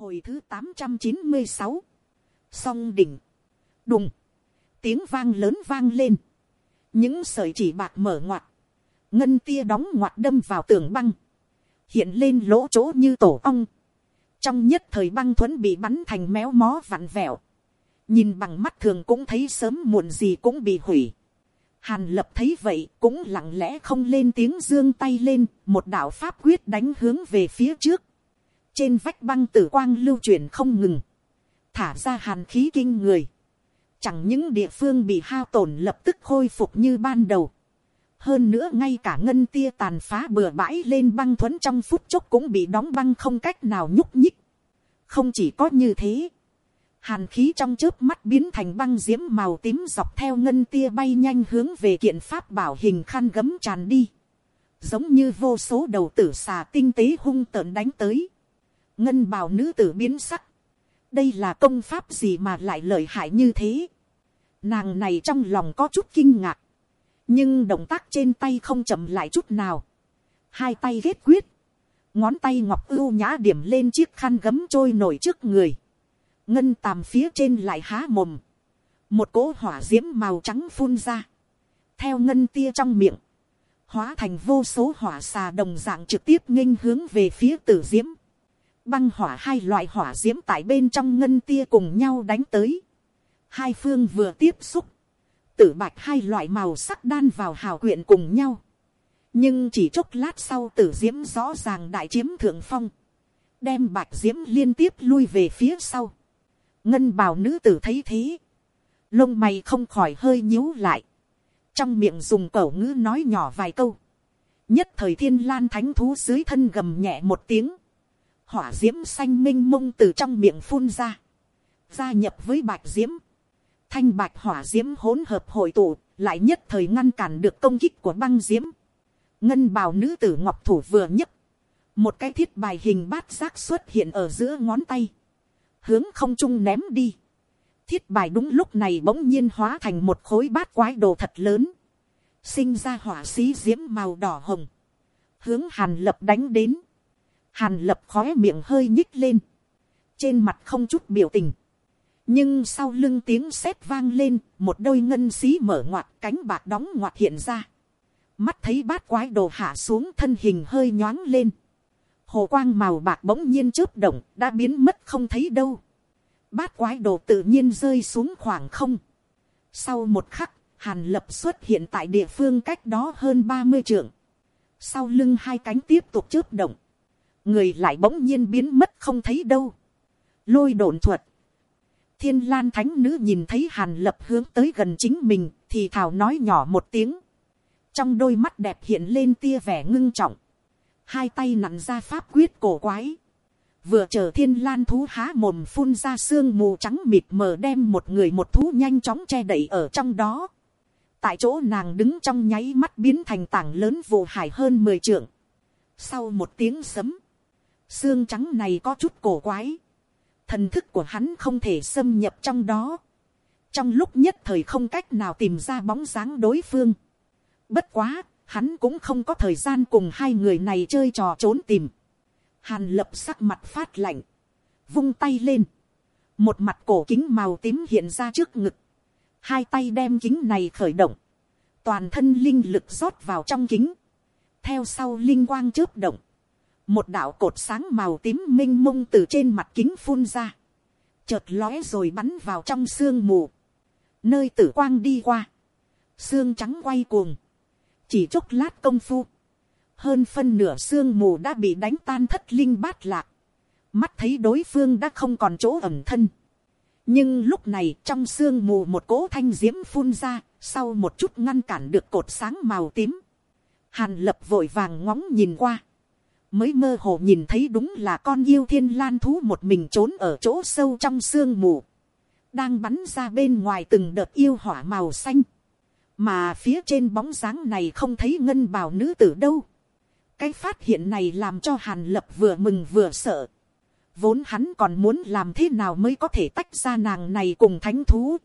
hồi thứ tám trăm chín mươi sáu, song đỉnh, đùng, tiếng vang lớn vang lên, những sợi chỉ bạc mở ngoặt, ngân tia đóng ngoặt đâm vào tường băng, hiện lên lỗ chỗ như tổ ong, trong nhất thời băng thuẫn bị bắn thành méo mó vặn vẹo, nhìn bằng mắt thường cũng thấy sớm muộn gì cũng bị hủy. Hàn lập thấy vậy cũng lặng lẽ không lên tiếng dương tay lên, một đạo pháp quyết đánh hướng về phía trước. Trên vách băng tử quang lưu chuyển không ngừng. Thả ra hàn khí kinh người. Chẳng những địa phương bị hao tổn lập tức khôi phục như ban đầu. Hơn nữa ngay cả ngân tia tàn phá bừa bãi lên băng thuẫn trong phút chốc cũng bị đóng băng không cách nào nhúc nhích. Không chỉ có như thế hàn khí trong chớp mắt biến thành băng diễm màu tím dọc theo ngân tia bay nhanh hướng về kiện pháp bảo hình khăn gấm tràn đi, giống như vô số đầu tử xà tinh tế hung tợn đánh tới, ngân bào nữ tử biến sắc, đây là công pháp gì mà lại lợi hại như thế, nàng này trong lòng có chút kinh ngạc, nhưng động tác trên tay không chậm lại chút nào, hai tay ghét quyết, ngón tay ngọc ưu nhã điểm lên chiếc khăn gấm trôi nổi trước người, ngân tàm phía trên lại há mồm, một cỗ hỏa d i ễ m màu trắng phun ra, theo ngân tia trong miệng, hóa thành vô số hỏa xà đồng dạng trực tiếp nghênh hướng về phía tử d i ễ m băng hỏa hai loại hỏa d i ễ m tại bên trong ngân tia cùng nhau đánh tới, hai phương vừa tiếp xúc, tử bạch hai loại màu sắc đan vào hào quyện cùng nhau, nhưng chỉ chốc lát sau tử d i ễ m rõ ràng đại chiếm thượng phong, đem bạch d i ễ m liên tiếp lui về phía sau, ngân bào nữ tử thấy thế, lông mày không khỏi hơi nhíu lại, trong miệng dùng cẩu ngữ nói nhỏ vài câu, nhất thời thiên lan thánh thú dưới thân gầm nhẹ một tiếng, hỏa d i ễ m xanh m i n h mông từ trong miệng phun ra, gia nhập với bạch d i ễ m thanh bạch hỏa d i ễ m hỗn hợp hội tụ, lại nhất thời ngăn cản được công kích của băng d i ễ m ngân bào nữ tử ngọc thủ vừa nhấc, một cái thiết bài hình bát giác xuất hiện ở giữa ngón tay, hướng không trung ném đi. thiết bài đúng lúc này bỗng nhiên hóa thành một khối bát quái đồ thật lớn, sinh ra hỏa xí diễm màu đỏ hồng, hướng hàn lập đánh đến, hàn lập khói miệng hơi nhích lên, trên mặt không chút biểu tình, nhưng sau lưng tiếng sét vang lên, một đôi ngân xí mở ngoặt cánh bạc đóng ngoặt hiện ra, mắt thấy bát quái đồ hạ xuống thân hình hơi nhoáng lên, hồ quang màu bạc bỗng nhiên chớp động đã biến mất không thấy đâu. bát quái đồ tự nhiên rơi xuống khoảng không. sau một khắc, hàn lập xuất hiện tại địa phương cách đó hơn ba mươi trượng. sau lưng hai cánh tiếp tục chớp động người lại bỗng nhiên biến mất không thấy đâu. lôi đồn thuật. thiên lan thánh nữ nhìn thấy hàn lập hướng tới gần chính mình thì thảo nói nhỏ một tiếng. trong đôi mắt đẹp hiện lên tia vẻ ngưng trọng hai tay nặn ra pháp quyết cổ quái, vừa chờ thiên lan thú há mồm phun ra sương mù trắng mịt mờ đem một người một thú nhanh chóng che đậy ở trong đó. tại chỗ nàng đứng trong nháy mắt biến thành tảng lớn vụ hải hơn mười trượng. sau một tiếng sấm, xương trắng này có chút cổ quái. thần thức của hắn không thể xâm nhập trong đó. trong lúc nhất thời không cách nào tìm ra bóng dáng đối phương. bất quá, hắn cũng không có thời gian cùng hai người này chơi trò trốn tìm. Hàn lập sắc mặt phát lạnh, vung tay lên, một mặt cổ kính màu tím hiện ra trước ngực, hai tay đem kính này khởi động, toàn thân linh lực rót vào trong kính, theo sau linh quang chớp động, một đạo cột sáng màu tím m i n h mông từ trên mặt kính phun ra, chợt lóe rồi bắn vào trong sương mù, nơi tử quang đi qua, sương trắng quay cuồng, chỉ chốc lát công phu, hơn phân nửa sương mù đã bị đánh tan thất linh bát lạc, mắt thấy đối phương đã không còn chỗ ẩm thân. nhưng lúc này trong sương mù một cỗ thanh diễm phun ra, sau một chút ngăn cản được cột sáng màu tím. hàn lập vội vàng ngóng nhìn qua, mới mơ hồ nhìn thấy đúng là con yêu thiên lan thú một mình trốn ở chỗ sâu trong sương mù, đang bắn ra bên ngoài từng đợt yêu hỏa màu xanh mà phía trên bóng dáng này không thấy ngân bào nữ tử đâu. cái phát hiện này làm cho hàn lập vừa mừng vừa sợ. vốn hắn còn muốn làm thế nào mới có thể tách ra nàng này cùng thánh thú.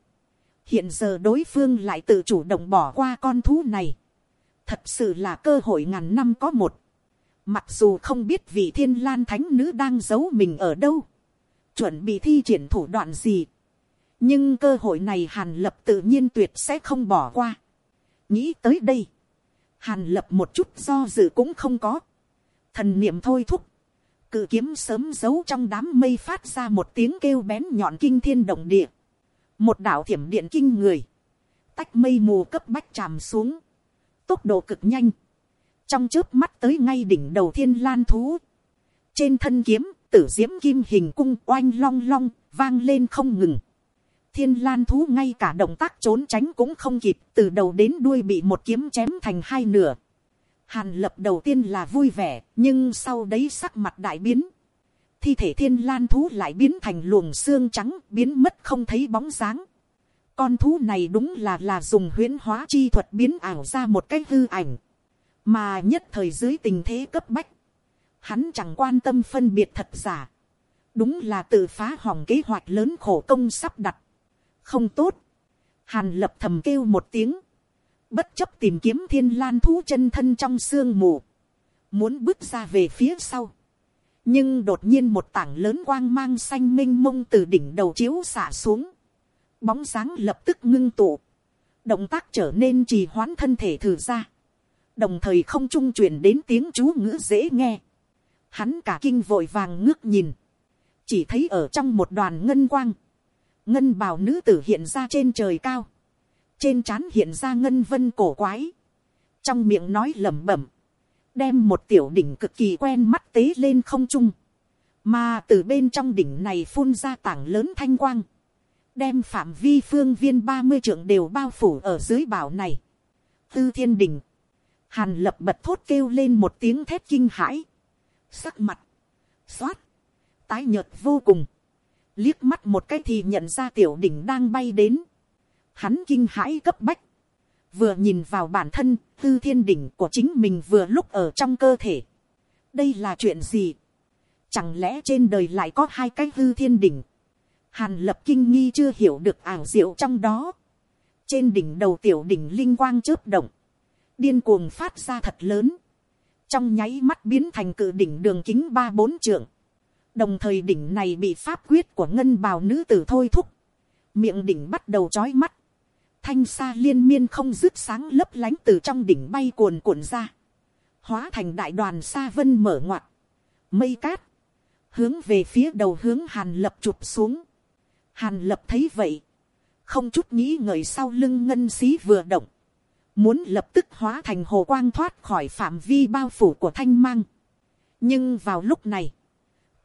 hiện giờ đối phương lại tự chủ động bỏ qua con thú này. thật sự là cơ hội ngàn năm có một mặc dù không biết vị thiên lan thánh nữ đang giấu mình ở đâu. chuẩn bị thi triển thủ đoạn gì. nhưng cơ hội này hàn lập tự nhiên tuyệt sẽ không bỏ qua. nghĩ tới đây, hàn lập một chút do dự cũng không có. thần niệm thôi thúc, cự kiếm sớm giấu trong đám mây phát ra một tiếng kêu bén nhọn kinh thiên động địa. một đạo thiểm điện kinh người, tách mây mù cấp bách tràm xuống, tốc độ cực nhanh, trong trước mắt tới ngay đỉnh đầu thiên lan thú, trên thân kiếm, tử diễm kim hình cung oanh long long, vang lên không ngừng. Thiên lan thú ngay cả động tác trốn tránh cũng không kịp, từ đầu đến đuôi bị một kiếm chém thành hai nửa. Hàn lập đầu tiên là vui vẻ, nhưng sau đấy sắc mặt đại biến. Thi thể thiên lan thú lại biến thành luồng xương trắng, biến mất không thấy bóng dáng. Con thú này đúng là là dùng huyễn hóa chi thuật biến ảo ra một cái hư ảnh. Mà nhất thời dưới tình thế cấp bách. Hắn chẳng quan tâm phân biệt thật giả, đúng là tự phá hỏng kế hoạch lớn khổ công sắp đặt, không tốt, hàn lập thầm kêu một tiếng, bất chấp tìm kiếm thiên lan thú chân thân trong sương mù, muốn bước ra về phía sau, nhưng đột nhiên một tảng lớn quang mang xanh m i n h mông từ đỉnh đầu chiếu xả xuống, bóng sáng lập tức ngưng tụ, động tác trở nên trì hoãn thân thể thử ra, đồng thời không trung truyền đến tiếng chú ngữ dễ nghe, hắn cả kinh vội vàng ngước nhìn, chỉ thấy ở trong một đoàn ngân quang, ngân bào nữ tử hiện ra trên trời cao, trên trán hiện ra ngân vân cổ quái, trong miệng nói lẩm bẩm, đem một tiểu đỉnh cực kỳ quen mắt tế lên không trung, mà từ bên trong đỉnh này phun ra tảng lớn thanh quang, đem phạm vi phương viên ba mươi trượng đều bao phủ ở dưới bảo này. Tư thiên đỉnh, hàn lập bật thốt kêu lên một tiếng thét kinh hãi, sắc mặt, xoát, tái nhợt vô cùng, liếc mắt một cái thì nhận ra tiểu đỉnh đang bay đến, hắn kinh hãi cấp bách, vừa nhìn vào bản thân tư thiên đỉnh của chính mình vừa lúc ở trong cơ thể. đây là chuyện gì, chẳng lẽ trên đời lại có hai cái hư thiên đỉnh, hàn lập kinh nghi chưa hiểu được ảo diệu trong đó, trên đỉnh đầu tiểu đỉnh linh quang chớp động, điên cuồng phát ra thật lớn, trong nháy mắt biến thành cự đỉnh đường kính ba bốn trượng. đồng thời đỉnh này bị pháp quyết của ngân bào nữ tử thôi thúc. miệng đỉnh bắt đầu trói mắt. thanh xa liên miên không dứt sáng lấp lánh từ trong đỉnh bay cuồn cuộn ra. hóa thành đại đoàn xa vân mở ngoặt. mây cát. hướng về phía đầu hướng hàn lập chụp xuống. hàn lập thấy vậy. không chút nghĩ ngợi sau lưng ngân xí vừa động muốn lập tức hóa thành hồ quang thoát khỏi phạm vi bao phủ của thanh mang. nhưng vào lúc này,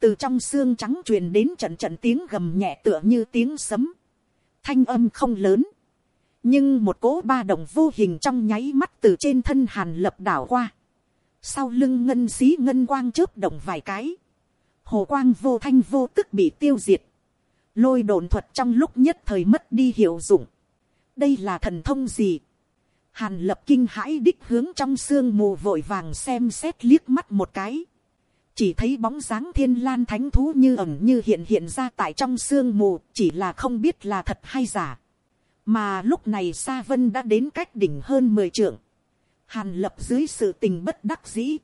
từ trong xương trắng truyền đến trận trận tiếng gầm nhẹ tựa như tiếng sấm, thanh âm không lớn, nhưng một cỗ ba động vô hình trong nháy mắt từ trên thân hàn lập đảo qua, sau lưng ngân xí ngân quang chớp động vài cái, hồ quang vô thanh vô tức bị tiêu diệt, lôi đồn thuật trong lúc nhất thời mất đi hiệu dụng, đây là thần thông gì, Hàn lập kinh hãi đích hướng trong sương mù vội vàng xem xét liếc mắt một cái. Chỉ thấy bóng dáng thiên lan thánh thú như ẩn như hiện hiện ra tại trong sương mù, chỉ là không biết là thật hay giả. Mà lúc này Sa Vân đã đến cách đỉnh hơn 10 trượng. Hàn lập dưới sự tình bất đắc dĩ.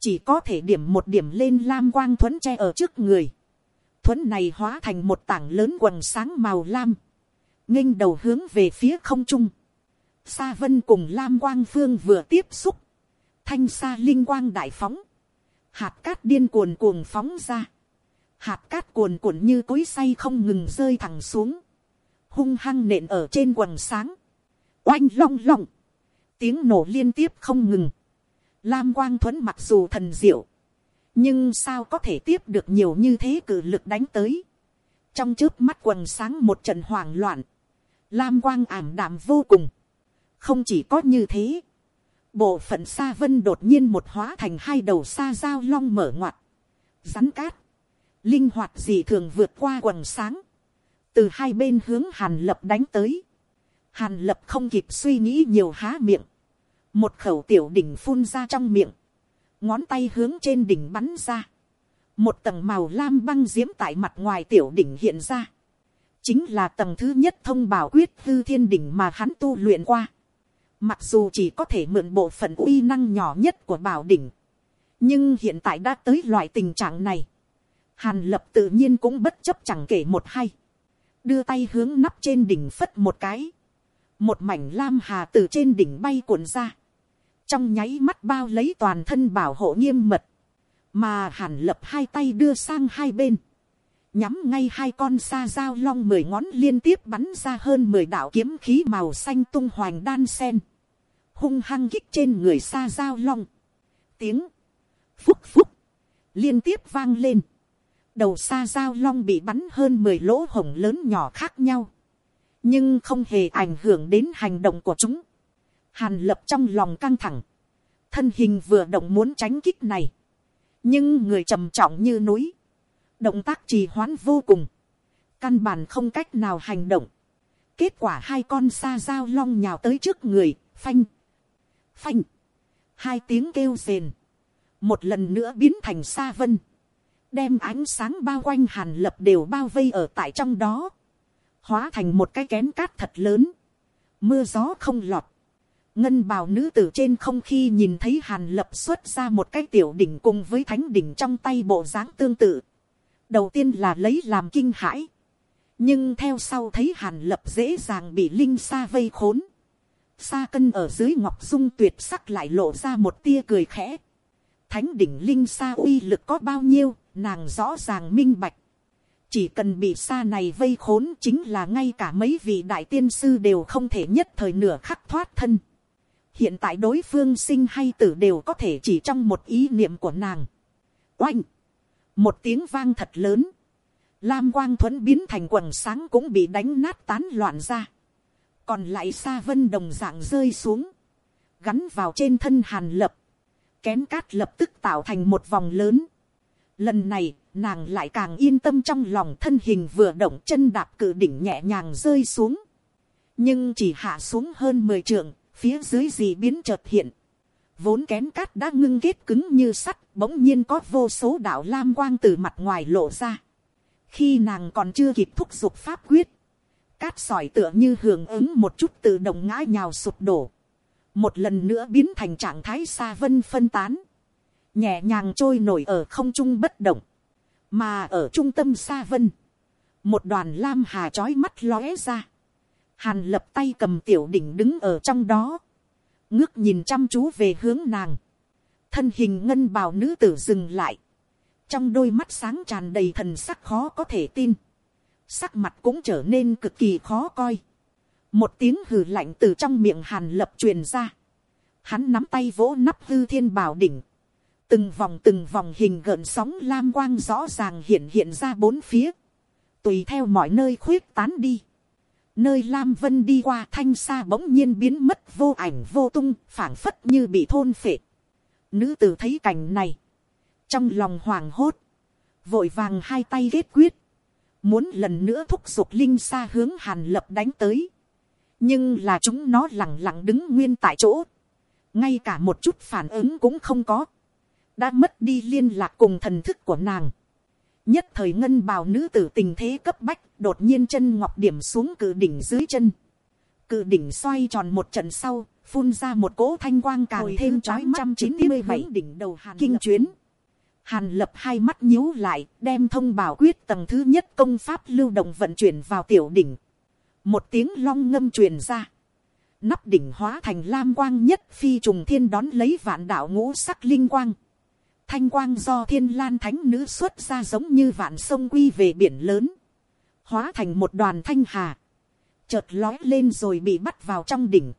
Chỉ có thể điểm một điểm lên lam quang thuẫn che ở trước người. Thuẫn này hóa thành một tảng lớn quần sáng màu lam. nghênh đầu hướng về phía không trung Sa vân cùng Lam Quang Phương vừa tiếp xúc. Thanh sa linh quang đại phóng. Hạt cát điên cuồn cuồng phóng ra. Hạt cát cuồn cuộn như cối say không ngừng rơi thẳng xuống. Hung hăng nện ở trên quần sáng. Oanh long long. Tiếng nổ liên tiếp không ngừng. Lam Quang Thuấn mặc dù thần diệu. Nhưng sao có thể tiếp được nhiều như thế cử lực đánh tới. Trong trước mắt quần sáng một trận hoảng loạn. Lam Quang ảm đạm vô cùng không chỉ có như thế, bộ phận xa vân đột nhiên một hóa thành hai đầu xa dao long mở ngoặt, rắn cát, linh hoạt gì thường vượt qua quần sáng, từ hai bên hướng hàn lập đánh tới, hàn lập không kịp suy nghĩ nhiều há miệng, một khẩu tiểu đỉnh phun ra trong miệng, ngón tay hướng trên đỉnh bắn ra, một tầng màu lam băng diễm tại mặt ngoài tiểu đỉnh hiện ra, chính là tầng thứ nhất thông bảo quyết hư thiên đỉnh mà hắn tu luyện qua. Mặc dù chỉ có thể mượn bộ phận uy năng nhỏ nhất của bảo đỉnh. Nhưng hiện tại đã tới loại tình trạng này. hàn lập tự nhiên cũng bất chấp chẳng kể một hay, đưa tay hướng nắp trên đỉnh phất một cái, một mảnh lam hà từ trên đỉnh bay cuộn ra, trong nháy mắt bao lấy toàn thân bảo hộ nghiêm mật, mà hàn lập hai tay đưa sang hai bên, nhắm ngay hai con sa dao long mười ngón liên tiếp bắn ra hơn mười đạo kiếm khí màu xanh tung hoành đan sen, hung hăng kích trên người sa giao long, tiếng, phúc phúc, liên tiếp vang lên, đầu sa giao long bị bắn hơn mười lỗ hổng lớn nhỏ khác nhau, nhưng không hề ảnh hưởng đến hành động của chúng. Hàn lập trong lòng căng thẳng, thân hình vừa động muốn tránh kích này, nhưng người trầm trọng như núi, động tác trì hoãn vô cùng, căn bản không cách nào hành động. Kết quả hai con sa dao long nhào tới trước người, phanh, phanh, hai tiếng kêu rền, một lần nữa biến thành sa vân, đem ánh sáng bao quanh hàn lập đều bao vây ở tại trong đó, hóa thành một cái kén cát thật lớn, mưa gió không lọt, ngân bào nữ tử trên không khi nhìn thấy hàn lập xuất ra một cái tiểu đỉnh cùng với thánh đỉnh trong tay bộ dáng tương tự, đầu tiên là lấy làm kinh hãi, nhưng theo sau thấy hàn lập dễ dàng bị linh sa vây khốn, sa cân ở dưới ngọc dung tuyệt sắc lại lộ ra một tia cười khẽ, thánh đỉnh linh sa uy lực có bao nhiêu, nàng rõ ràng minh bạch. Chỉ cần bị sa này vây khốn chính là ngay cả mấy vị đại tiên sư đều không thể nhất thời nửa khắc thoát thân. Hiện tại đối phương sinh hay tử đều có thể chỉ trong một ý niệm của nàng. Oanh! Một tiếng vang thật lớn. Lam quang thuẫn biến thành quần sáng cũng bị đánh nát tán loạn ra. Còn lại sa vân đồng dạng rơi xuống. Gắn vào trên thân hàn lập kén cát lập tức tạo thành một vòng lớn. Lần này, nàng lại càng yên tâm trong lòng thân hình vừa động chân đạp cử đỉnh nhẹ nhàng rơi xuống. Nhưng chỉ hạ xuống hơn 10 trượng, phía dưới gì biến chợt hiện. Vốn kén cát đã ngưng kết cứng như sắt, bỗng nhiên có vô số đạo lam quang từ mặt ngoài lộ ra. Khi nàng còn chưa kịp thúc giục pháp quyết, cát sỏi tựa như hưởng ứng một chút tự động ngã nhào sụp đổ. Một lần nữa biến thành trạng thái xa vân phân tán, nhẹ nhàng trôi nổi ở không trung bất động, mà ở trung tâm xa vân, một đoàn lam hà trói mắt lóe ra, hàn lập tay cầm tiểu đỉnh đứng ở trong đó, ngước nhìn chăm chú về hướng nàng, thân hình ngân bào nữ tử dừng lại, trong đôi mắt sáng tràn đầy thần sắc khó có thể tin, sắc mặt cũng trở nên cực kỳ khó coi, một tiếng hừ lạnh từ trong miệng hàn lập truyền ra. Hắn nắm tay vỗ nắp hư thiên bảo đỉnh. Từng vòng từng vòng hình gợn sóng lam quang rõ ràng hiện hiện ra bốn phía. Tùy theo mọi nơi khuyết tán đi. Nơi lam vân đi qua thanh xa bỗng nhiên biến mất vô ảnh vô tung, phảng phất như bị thôn phệ. Nữ tử thấy cảnh này. Trong lòng hoàng hốt. Vội vàng hai tay ghét quyết. Muốn lần nữa thúc giục linh xa hướng hàn lập đánh tới nhưng là chúng nó lẳng lặng đứng nguyên tại chỗ, ngay cả một chút phản ứng cũng không có, đã mất đi liên lạc cùng thần thức của nàng. nhất thời ngân bào nữ tử tình thế cấp bách, đột nhiên chân ngọc điểm xuống cự đỉnh dưới chân. cự đỉnh xoay tròn một trận sau, phun ra một cỗ thanh quang càng Hồi thêm trói trăm chín mươi bảy đỉnh đầu hàn kinh lập. chuyến. Hàn lập hai mắt nhíu lại, đem thông bảo quyết tầng thứ nhất công pháp lưu động vận chuyển vào tiểu đỉnh. Một tiếng long ngâm truyền ra, nắp đỉnh hóa thành lam quang nhất phi trùng thiên đón lấy vạn đạo ngũ sắc linh quang, thanh quang do thiên lan thánh nữ xuất ra giống như vạn sông quy về biển lớn, hóa thành một đoàn thanh hà, chợt lói lên rồi bị bắt vào trong đỉnh,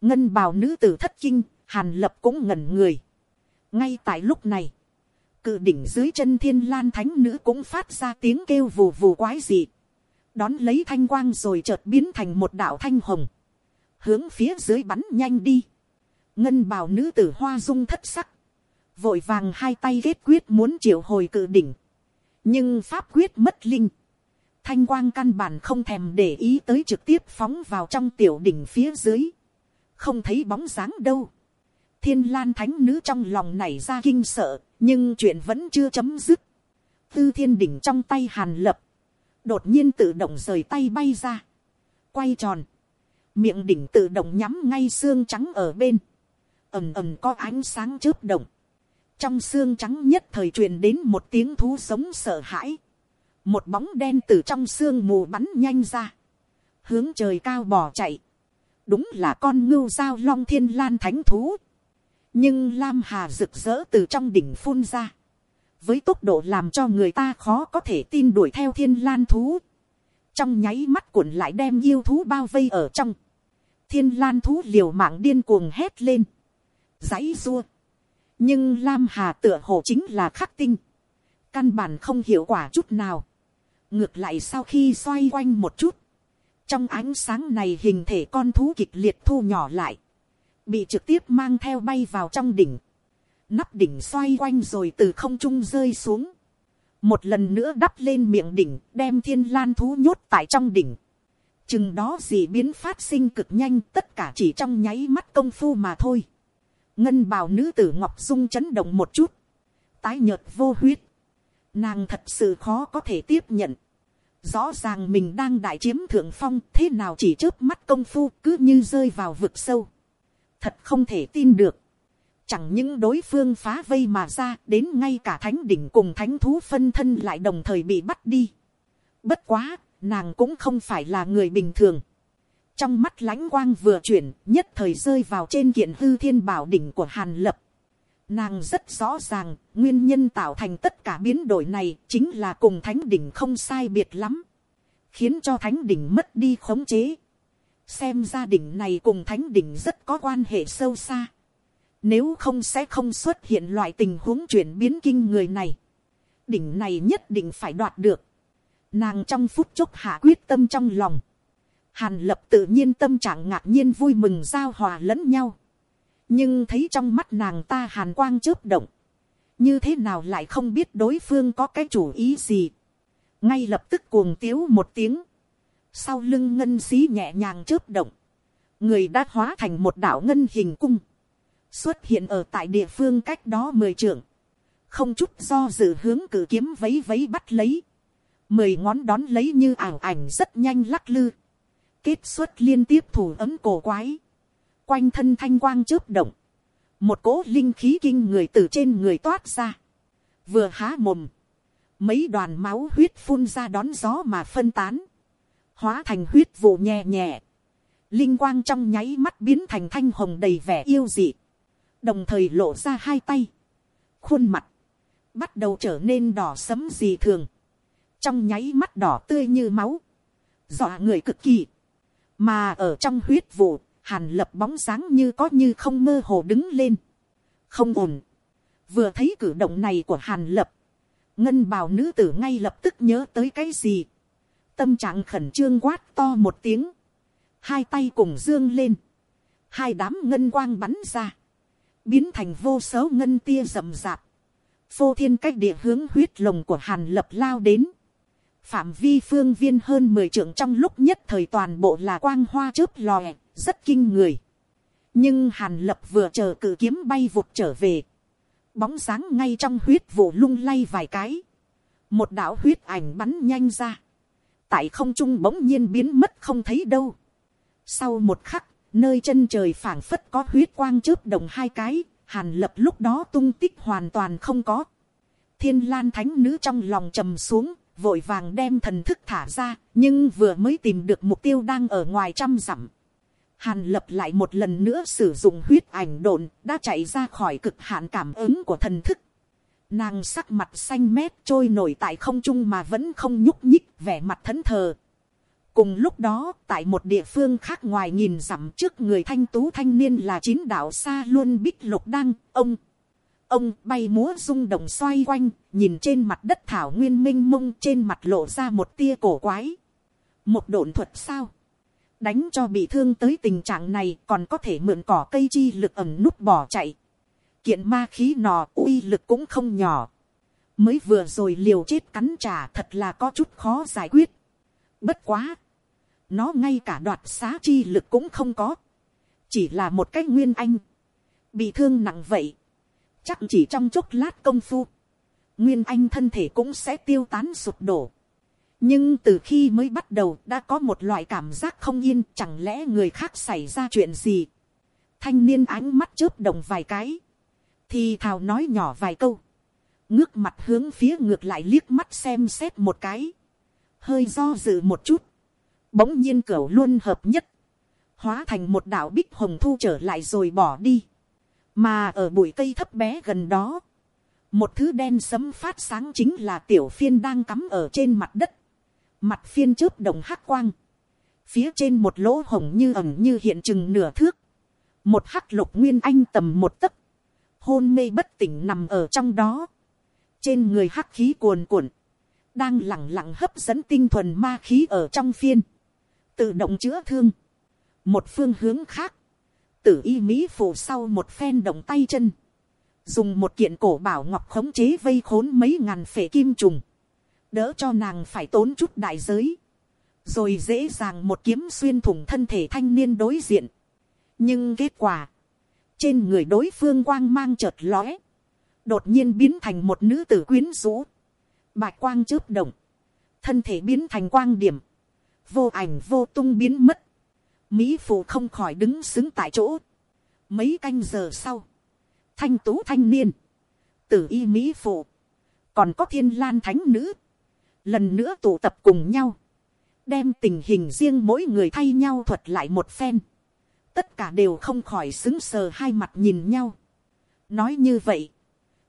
ngân bào nữ tử thất kinh, hàn lập cũng ngẩn người. ngay tại lúc này, cự đỉnh dưới chân thiên lan thánh nữ cũng phát ra tiếng kêu vù vù quái dị. Đón lấy thanh quang rồi chợt biến thành một đạo thanh hồng, hướng phía dưới bắn nhanh đi, ngân bào nữ tử hoa dung thất sắc, vội vàng hai tay kết quyết muốn triệu hồi cự đỉnh, nhưng pháp quyết mất linh, thanh quang căn bản không thèm để ý tới trực tiếp phóng vào trong tiểu đỉnh phía dưới, không thấy bóng dáng đâu, thiên lan thánh nữ trong lòng này ra kinh sợ, nhưng chuyện vẫn chưa chấm dứt, tư thiên đỉnh trong tay hàn lập, đột nhiên tự động rời tay bay ra, quay tròn, miệng đỉnh tự động nhắm ngay xương trắng ở bên, ầm ầm có ánh sáng chớp động, trong xương trắng nhất thời truyền đến một tiếng thú sống sợ hãi, một bóng đen từ trong xương mù bắn nhanh ra, hướng trời cao bỏ chạy, đúng là con ngưu giao long thiên lan thánh thú, nhưng lam hà rực rỡ từ trong đỉnh phun ra, với tốc độ làm cho người ta khó có thể tin đuổi theo thiên lan thú, trong nháy mắt cuộn lại đem yêu thú bao vây ở trong, thiên lan thú liều mạng điên cuồng hét lên, dãy dua, nhưng lam hà tựa hồ chính là khắc tinh, căn bản không hiệu quả chút nào, ngược lại sau khi xoay quanh một chút, trong ánh sáng này hình thể con thú kịch liệt thu nhỏ lại, bị trực tiếp mang theo bay vào trong đỉnh, nắp đỉnh xoay quanh rồi từ không trung rơi xuống, một lần nữa đắp lên miệng đỉnh đem thiên lan thú nhốt tại trong đỉnh, chừng đó gì biến phát sinh cực nhanh tất cả chỉ trong nháy mắt công phu mà thôi, ngân bào nữ tử ngọc dung chấn động một chút, tái nhợt vô huyết, nàng thật sự khó có thể tiếp nhận, rõ ràng mình đang đại chiếm thượng phong thế nào chỉ trước mắt công phu cứ như rơi vào vực sâu, thật không thể tin được, chẳng những đối phương phá vây mà ra đến ngay cả thánh đỉnh cùng thánh thú phân thân lại đồng thời bị bắt đi. Bất quá, nàng cũng không phải là người bình thường. Trong mắt lãnh quang vừa chuyển, nhất thời rơi vào trên kiện hư thiên bảo đỉnh của Hàn Lập. Nàng rất rõ ràng, nguyên nhân tạo thành tất cả biến đổi này chính là cùng thánh đỉnh không sai biệt lắm. Khiến cho thánh đỉnh mất đi khống chế. Xem ra đỉnh này cùng thánh đỉnh rất có quan hệ sâu xa. Nếu không sẽ không xuất hiện loại tình huống chuyển biến kinh người này. Đỉnh này nhất định phải đoạt được. Nàng trong phút chốc hạ quyết tâm trong lòng. Hàn lập tự nhiên tâm trạng ngạc nhiên vui mừng giao hòa lẫn nhau. Nhưng thấy trong mắt nàng ta hàn quang chớp động. Như thế nào lại không biết đối phương có cái chủ ý gì. Ngay lập tức cuồng tiếu một tiếng. Sau lưng ngân xí nhẹ nhàng chớp động. Người đã hóa thành một đảo ngân hình cung. Xuất hiện ở tại địa phương cách đó mười trưởng Không chút do dự hướng cử kiếm vấy vấy bắt lấy. Mười ngón đón lấy như ảo ảnh rất nhanh lắc lư, kết xuất liên tiếp thủ ấm cổ quái, quanh thân thanh quang chớp động, một cỗ linh khí kinh người từ trên người toát ra, vừa há mồm, mấy đoàn máu huyết phun ra đón gió mà phân tán, hóa thành huyết vụ nhẹ nhẹ, linh quang trong nháy mắt biến thành thanh hồng đầy vẻ yêu dị, đồng thời lộ ra hai tay, khuôn mặt, bắt đầu trở nên đỏ sấm dị thường, trong nháy mắt đỏ tươi như máu, dọa người cực kỳ, mà ở trong huyết vụ, hàn lập bóng sáng như có như không mơ hồ đứng lên, không ổn, vừa thấy cử động này của hàn lập, ngân bào nữ tử ngay lập tức nhớ tới cái gì, tâm trạng khẩn trương quát to một tiếng, hai tay cùng dương lên, hai đám ngân quang bắn ra, biến thành vô số ngân tia rậm rạp, phô thiên cách địa hướng huyết lồng của hàn lập lao đến, phạm vi phương viên hơn mười trưởng trong lúc nhất thời toàn bộ là quang hoa chớp lòe, rất kinh người. nhưng hàn lập vừa chờ cử kiếm bay vụt trở về, bóng sáng ngay trong huyết vụ lung lay vài cái, một đạo huyết ảnh bắn nhanh ra, tại không trung bỗng nhiên biến mất không thấy đâu. sau một khắc, nơi chân trời phảng phất có huyết quang chớp đồng hai cái, hàn lập lúc đó tung tích hoàn toàn không có. thiên lan thánh nữ trong lòng trầm xuống, vội vàng đem thần thức thả ra, nhưng vừa mới tìm được mục tiêu đang ở ngoài trăm dặm. Hàn lập lại một lần nữa sử dụng huyết ảnh đồn, đã chạy ra khỏi cực hạn cảm ứng của thần thức. Nàng sắc mặt xanh mét trôi nổi tại không trung mà vẫn không nhúc nhích, vẻ mặt thẫn thờ. Cùng lúc đó, tại một địa phương khác ngoài nhìn dặm trước người thanh tú thanh niên là chín đạo xa luôn bích lục đăng, ông ông bay múa rung động xoay quanh, nhìn trên mặt đất thảo nguyên minh mông trên mặt lộ ra một tia cổ quái. Một độn thuật sao? Đánh cho bị thương tới tình trạng này còn có thể mượn cỏ cây chi lực ẩm nút bỏ chạy. Kiện ma khí nò uy lực cũng không nhỏ. Mới vừa rồi liều chết cắn trả thật là có chút khó giải quyết. Bất quá. Nó ngay cả đoạt xá chi lực cũng không có. Chỉ là một cách nguyên anh. Bị thương nặng vậy chắc chỉ trong chốc lát công phu, nguyên anh thân thể cũng sẽ tiêu tán sụp đổ. nhưng từ khi mới bắt đầu đã có một loại cảm giác không yên chẳng lẽ người khác xảy ra chuyện gì. thanh niên ánh mắt chớp động vài cái, thì thào nói nhỏ vài câu, ngước mặt hướng phía ngược lại liếc mắt xem xét một cái, hơi do dự một chút, bỗng nhiên cửa luôn hợp nhất, hóa thành một đạo bích hồng thu trở lại rồi bỏ đi, mà ở bụi cây thấp bé gần đó, một thứ đen sấm phát sáng chính là tiểu phiên đang cắm ở trên mặt đất, mặt phiên chớp đồng hắc quang, phía trên một lỗ hồng như ẩm như hiện chừng nửa thước, một hắc lục nguyên anh tầm một tấc, hôn mê bất tỉnh nằm ở trong đó, trên người hắc khí cuồn cuộn, đang lẳng lặng hấp dẫn tinh thuần ma khí ở trong phiên, tự động chữa thương. một phương hướng khác, tử y mỹ phủ sau một phen động tay chân, dùng một kiện cổ bảo ngọc khống chế vây khốn mấy ngàn phể kim trùng, đỡ cho nàng phải tốn chút đại giới, rồi dễ dàng một kiếm xuyên thủng thân thể thanh niên đối diện. nhưng kết quả, trên người đối phương quang mang chợt lóe, đột nhiên biến thành một nữ tử quyến rũ, bạch quang chớp động, thân thể biến thành quang điểm, vô ảnh vô tung biến mất, mỹ phụ không khỏi đứng xứng tại chỗ, mấy canh giờ sau, thanh tú thanh niên, tử y mỹ phụ, còn có thiên lan thánh nữ, lần nữa tụ tập cùng nhau, đem tình hình riêng mỗi người thay nhau thuật lại một phen, tất cả đều không khỏi xứng sờ hai mặt nhìn nhau. nói như vậy,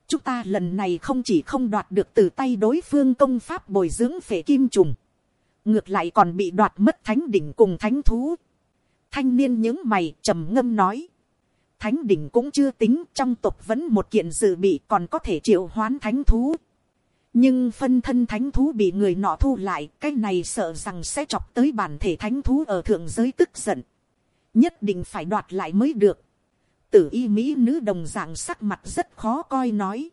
chúng ta lần này không chỉ không đoạt được từ tay đối phương công pháp bồi dưỡng phệ kim trùng, ngược lại còn bị đoạt mất thánh đỉnh cùng thánh thú. thanh niên những mày trầm ngâm nói, thánh đỉnh cũng chưa tính trong tộc vẫn một kiện dự bị còn có thể triệu hoán thánh thú. nhưng phân thân thánh thú bị người nọ thu lại cái này sợ rằng sẽ chọc tới bản thể thánh thú ở thượng giới tức giận nhất định phải đoạt lại mới được. tử y mỹ nữ đồng dạng sắc mặt rất khó coi nói.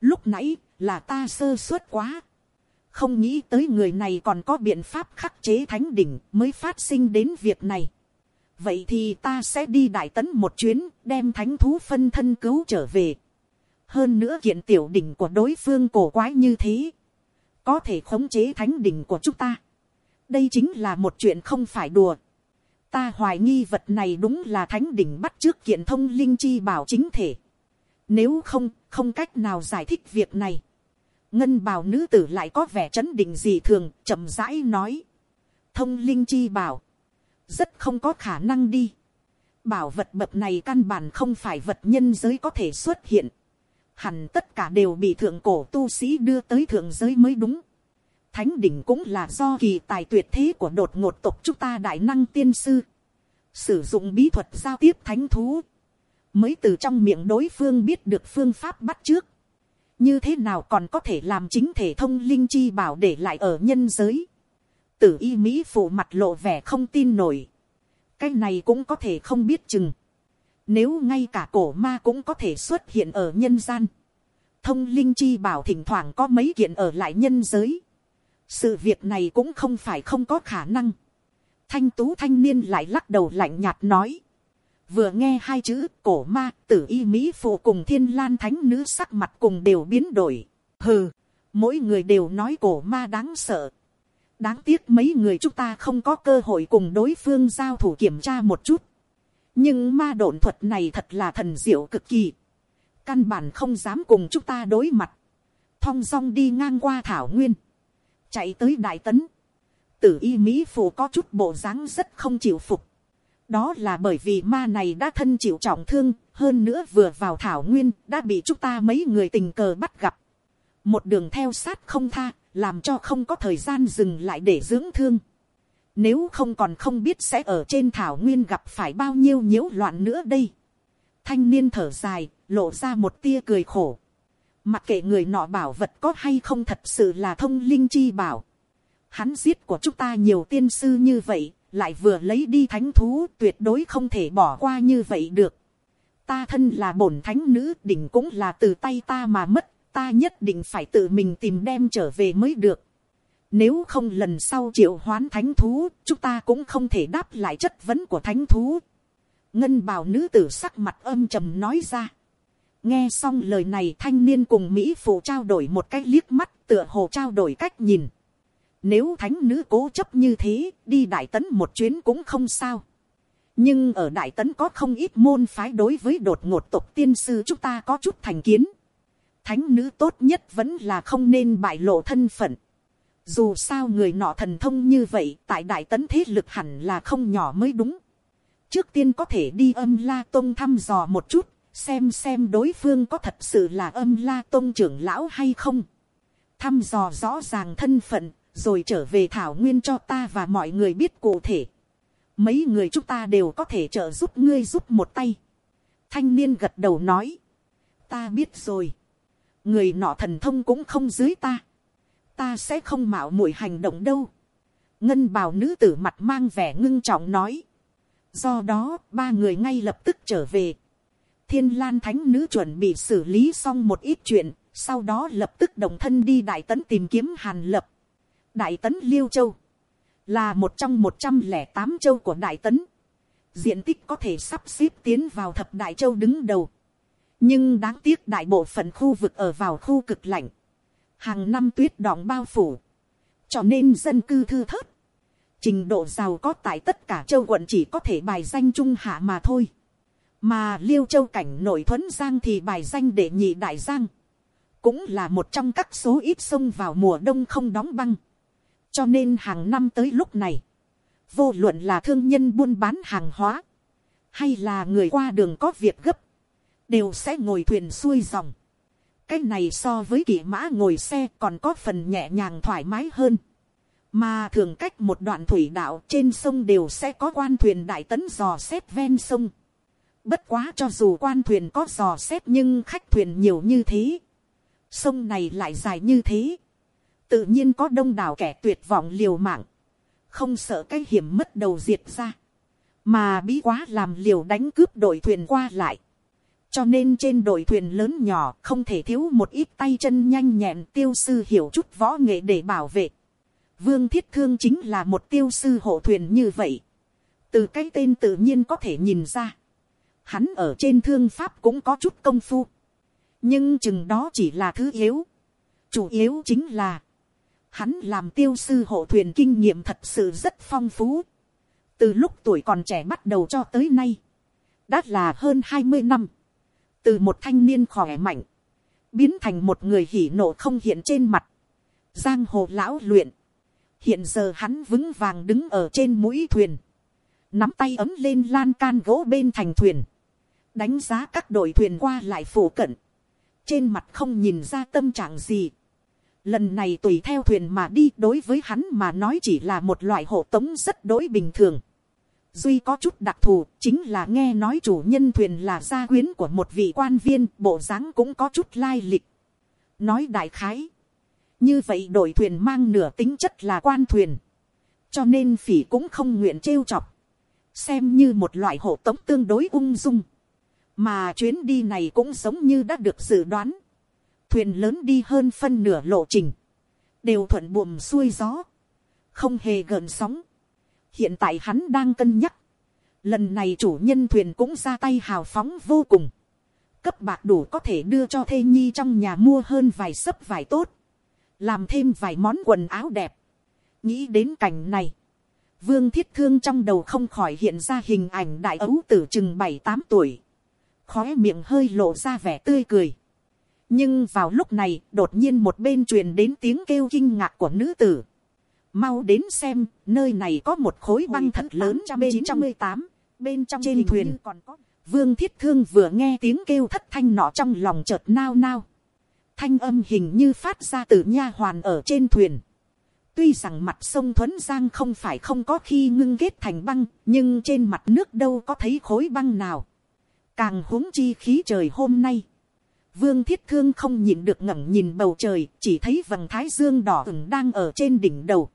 lúc nãy là ta sơ suất quá. không nghĩ tới người này còn có biện pháp khắc chế thánh đỉnh mới phát sinh đến việc này vậy thì ta sẽ đi đại tấn một chuyến đem thánh thú phân thân cứu trở về. hơn nữa kiện tiểu đỉnh của đối phương cổ quái như thế, có thể khống chế thánh đỉnh của chúng ta. đây chính là một chuyện không phải đùa ta hoài nghi vật này đúng là thánh đỉnh bắt trước kiện thông linh chi bảo chính thể. nếu không, không cách nào giải thích việc này. ngân bào nữ tử lại có vẻ chấn định gì thường, chậm rãi nói. thông linh chi bảo rất không có khả năng đi. Bảo vật bậc này căn bản không phải vật nhân giới có thể xuất hiện. Hẳn tất cả đều bị thượng cổ tu sĩ đưa tới thượng giới mới đúng. Thánh đỉnh cũng là do kỳ tài tuyệt thế của đột ngột tộc chúng ta đại năng tiên sư. Sử dụng bí thuật giao tiếp thánh thú. Mới từ trong miệng đối phương biết được phương pháp bắt trước. Như thế nào còn có thể làm chính thể thông linh chi bảo để lại ở nhân giới tử y mỹ phụ mặt lộ vẻ không tin nổi. cái này cũng có thể không biết chừng. nếu ngay cả cổ ma cũng có thể xuất hiện ở nhân gian. thông linh chi bảo thỉnh thoảng có mấy kiện ở lại nhân giới sự việc này cũng không phải không có khả năng. thanh tú thanh niên lại lắc đầu lạnh nhạt nói. vừa nghe hai chữ cổ ma tử y mỹ phụ cùng thiên lan thánh nữ sắc mặt cùng đều biến đổi. hừ, mỗi người đều nói cổ ma đáng sợ đáng tiếc mấy người chúng ta không có cơ hội cùng đối phương giao thủ kiểm tra một chút. nhưng ma độn thuật này thật là thần diệu cực kỳ. căn bản không dám cùng chúng ta đối mặt. thong dong đi ngang qua thảo nguyên chạy tới đại tấn. tử y mỹ phù có chút bộ dáng rất không chịu phục. đó là bởi vì ma này đã thân chịu trọng thương, hơn nữa vừa vào thảo nguyên đã bị chúng ta mấy người tình cờ bắt gặp. một đường theo sát không tha, làm cho không có thời gian dừng lại để dưỡng thương. Nếu không còn không biết sẽ ở trên thảo nguyên gặp phải bao nhiêu nhiễu loạn nữa đây. Thanh niên thở dài, lộ ra một tia cười khổ. Mặc kệ người nọ bảo vật có hay không thật sự là thông linh chi bảo. Hắn giết của chúng ta nhiều tiên sư như vậy, lại vừa lấy đi thánh thú tuyệt đối không thể bỏ qua như vậy được. Ta thân là bổn thánh nữ đỉnh cũng là từ tay ta mà mất ta nhất định phải tự mình tìm đem trở về mới được. Nếu không lần sau triệu hoán thánh thú, chúng ta cũng không thể đáp lại chất vấn của thánh thú. Ngân bào nữ tử sắc mặt âm trầm nói ra. Nghe xong lời này thanh niên cùng Mỹ phụ trao đổi một cái liếc mắt tựa hồ trao đổi cách nhìn. Nếu thánh nữ cố chấp như thế, đi đại tấn một chuyến cũng không sao. nhưng ở đại tấn có không ít môn phái đối với đột ngột tộc tiên sư chúng ta có chút thành kiến. thánh nữ tốt nhất vẫn là không nên bại lộ thân phận. dù sao người nọ thần thông như vậy tại đại tấn thế lực hẳn là không nhỏ mới đúng. trước tiên có thể đi âm la tôn thăm dò một chút, xem xem đối phương có thật sự là âm la tôn trưởng lão hay không. thăm dò rõ ràng thân phận, rồi trở về thảo nguyên cho ta và mọi người biết cụ thể mấy người chúng ta đều có thể trợ giúp ngươi giúp một tay. thanh niên gật đầu nói, ta biết rồi, người nọ thần thông cũng không dưới ta, ta sẽ không mạo muội hành động đâu. ngân bào nữ tử mặt mang vẻ ngưng trọng nói, do đó ba người ngay lập tức trở về thiên lan thánh nữ chuẩn bị xử lý xong một ít chuyện, sau đó lập tức đồng thân đi đại tấn tìm kiếm hàn lập. đại tấn liêu châu, là một trong một trăm lẻ tám châu của đại tấn, diện tích có thể sắp xếp tiến vào thập đại châu đứng đầu, nhưng đáng tiếc đại bộ phận khu vực ở vào khu cực lạnh, hàng năm tuyết đọng bao phủ, cho nên dân cư thư thớt, trình độ giàu có tại tất cả châu quận chỉ có thể bài danh trung hạ mà thôi, mà liêu châu cảnh nội thuấn giang thì bài danh để nhị đại giang, cũng là một trong các số ít sông vào mùa đông không đóng băng, cho nên hàng năm tới lúc này, vô luận là thương nhân buôn bán hàng hóa, hay là người qua đường có việc gấp, đều sẽ ngồi thuyền xuôi dòng. cái này so với kỵ mã ngồi xe còn có phần nhẹ nhàng thoải mái hơn. mà thường cách một đoạn thủy đạo trên sông đều sẽ có quan thuyền đại tấn dò xét ven sông bất quá cho dù quan thuyền có dò xét nhưng khách thuyền nhiều như thế. sông này lại dài như thế tự nhiên có đông đảo kẻ tuyệt vọng liều mạng, không sợ cái hiểm mất đầu diệt ra, mà bí quá làm liều đánh cướp đội thuyền qua lại, cho nên trên đội thuyền lớn nhỏ không thể thiếu một ít tay chân nhanh nhẹn tiêu sư hiểu chút võ nghệ để bảo vệ. Vương thiết thương chính là một tiêu sư hộ thuyền như vậy. từ cái tên tự nhiên có thể nhìn ra. Hắn ở trên thương pháp cũng có chút công phu. nhưng chừng đó chỉ là thứ yếu. chủ yếu chính là, Hắn làm tiêu sư hộ thuyền kinh nghiệm thật sự rất phong phú. Từ lúc tuổi còn trẻ bắt đầu cho tới nay. Đã là hơn hai mươi năm. Từ một thanh niên khỏe mạnh. Biến thành một người hỉ nộ không hiện trên mặt. Giang hồ lão luyện. Hiện giờ hắn vững vàng đứng ở trên mũi thuyền. Nắm tay ấm lên lan can gỗ bên thành thuyền. Đánh giá các đội thuyền qua lại phủ cận. Trên mặt không nhìn ra tâm trạng gì Lần này tùy theo thuyền mà đi, đối với hắn mà nói chỉ là một loại hộ tống rất đối bình thường. Duy có chút đặc thù, chính là nghe nói chủ nhân thuyền là gia quyến của một vị quan viên, bộ dáng cũng có chút lai lịch. Nói đại khái. Như vậy đội thuyền mang nửa tính chất là quan thuyền. Cho nên phỉ cũng không nguyện trêu chọc. Xem như một loại hộ tống tương đối ung dung. Mà chuyến đi này cũng giống như đã được dự đoán. Thuyền lớn đi hơn phân nửa lộ trình, đều thuận buồm xuôi gió, không hề gợn sóng. hiện tại hắn đang cân nhắc, lần này chủ nhân thuyền cũng ra tay hào phóng vô cùng, cấp bạc đủ có thể đưa cho thê nhi trong nhà mua hơn vài sấp vải tốt, làm thêm vài món quần áo đẹp. nghĩ đến cảnh này, vương thiết thương trong đầu không khỏi hiện ra hình ảnh đại ấu tử chừng bảy tám tuổi, khói miệng hơi lộ ra vẻ tươi cười. Nhưng vào lúc này đột nhiên một bên truyền đến tiếng kêu kinh ngạc của nữ tử. mau đến xem nơi này có một khối băng thật lớn bên mươi tám bên trong trên thuyền. còn có. Vương thiết thương vừa nghe tiếng kêu thất thanh nọ trong lòng chợt nao nao. Thanh âm hình như phát ra từ nha hoàn ở trên thuyền. Tuy rằng mặt sông thuấn giang không phải không có khi ngưng kết thành băng nhưng trên mặt nước đâu có thấy khối băng nào càng huống chi khí trời hôm nay Vương thiết thương không nhìn được ngẩng nhìn bầu trời, chỉ thấy vầng thái dương đỏ ửng đang ở trên đỉnh đầu.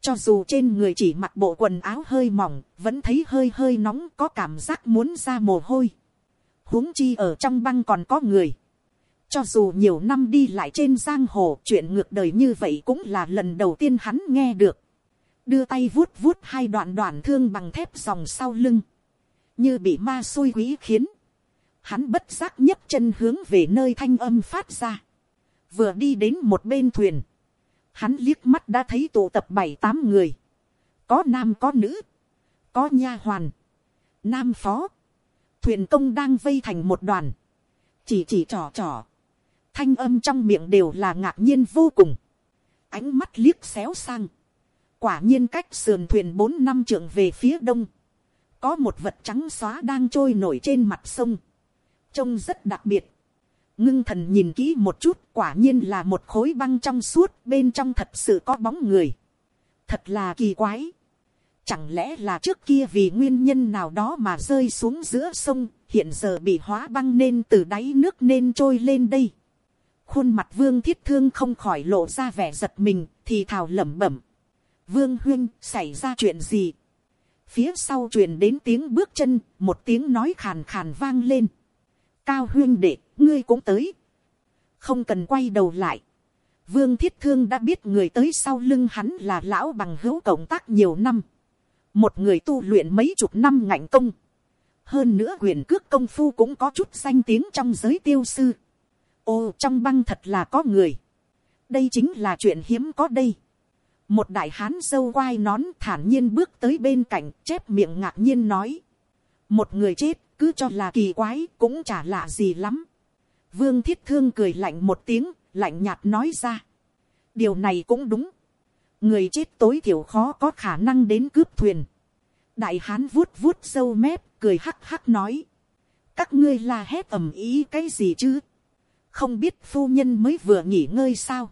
Cho dù trên người chỉ mặc bộ quần áo hơi mỏng, vẫn thấy hơi hơi nóng có cảm giác muốn ra mồ hôi. huống chi ở trong băng còn có người. Cho dù nhiều năm đi lại trên giang hồ, chuyện ngược đời như vậy cũng là lần đầu tiên hắn nghe được. Đưa tay vuốt vuốt hai đoạn đoạn thương bằng thép dòng sau lưng. Như bị ma xui quý khiến. Hắn bất giác nhấc chân hướng về nơi thanh âm phát ra. Vừa đi đến một bên thuyền, hắn liếc mắt đã thấy tụ tập bảy tám người, có nam có nữ, có nha hoàn, nam phó, thuyền công đang vây thành một đoàn, chỉ chỉ trò trò, thanh âm trong miệng đều là ngạc nhiên vô cùng, ánh mắt liếc xéo sang, quả nhiên cách sườn thuyền bốn năm trượng về phía đông, có một vật trắng xóa đang trôi nổi trên mặt sông, trông rất đặc biệt, ngưng thần nhìn kỹ một chút quả nhiên là một khối băng trong suốt bên trong thật sự có bóng người, thật là kỳ quái, chẳng lẽ là trước kia vì nguyên nhân nào đó mà rơi xuống giữa sông, hiện giờ bị hóa băng nên từ đáy nước nên trôi lên đây. Khuôn mặt vương thiết thương không khỏi lộ ra vẻ giật mình, thì thào lẩm bẩm. Vương huyên, xảy ra chuyện gì? Phía sau truyền đến tiếng bước chân, một tiếng nói khàn khàn vang lên. Cao huyên đệ, ngươi cũng tới. Không cần quay đầu lại. Vương thiết thương đã biết người tới sau lưng hắn là lão bằng hữu cộng tác nhiều năm. Một người tu luyện mấy chục năm ngạnh công. Hơn nữa quyền cước công phu cũng có chút danh tiếng trong giới tiêu sư. Ô trong băng thật là có người. Đây chính là chuyện hiếm có đây một đại hán dâu quai nón thản nhiên bước tới bên cạnh, chép miệng ngạc nhiên nói. Một người chết, cứ cho là kỳ quái, cũng chả lạ gì lắm. Vương thiết thương cười lạnh một tiếng, lạnh nhạt nói ra. Điều này cũng đúng. Người chết tối thiểu khó có khả năng đến cướp thuyền. Đại hán vuốt vuốt sâu mép, cười hắc hắc nói. Các ngươi la hét ầm ý cái gì chứ? Không biết phu nhân mới vừa nghỉ ngơi sao?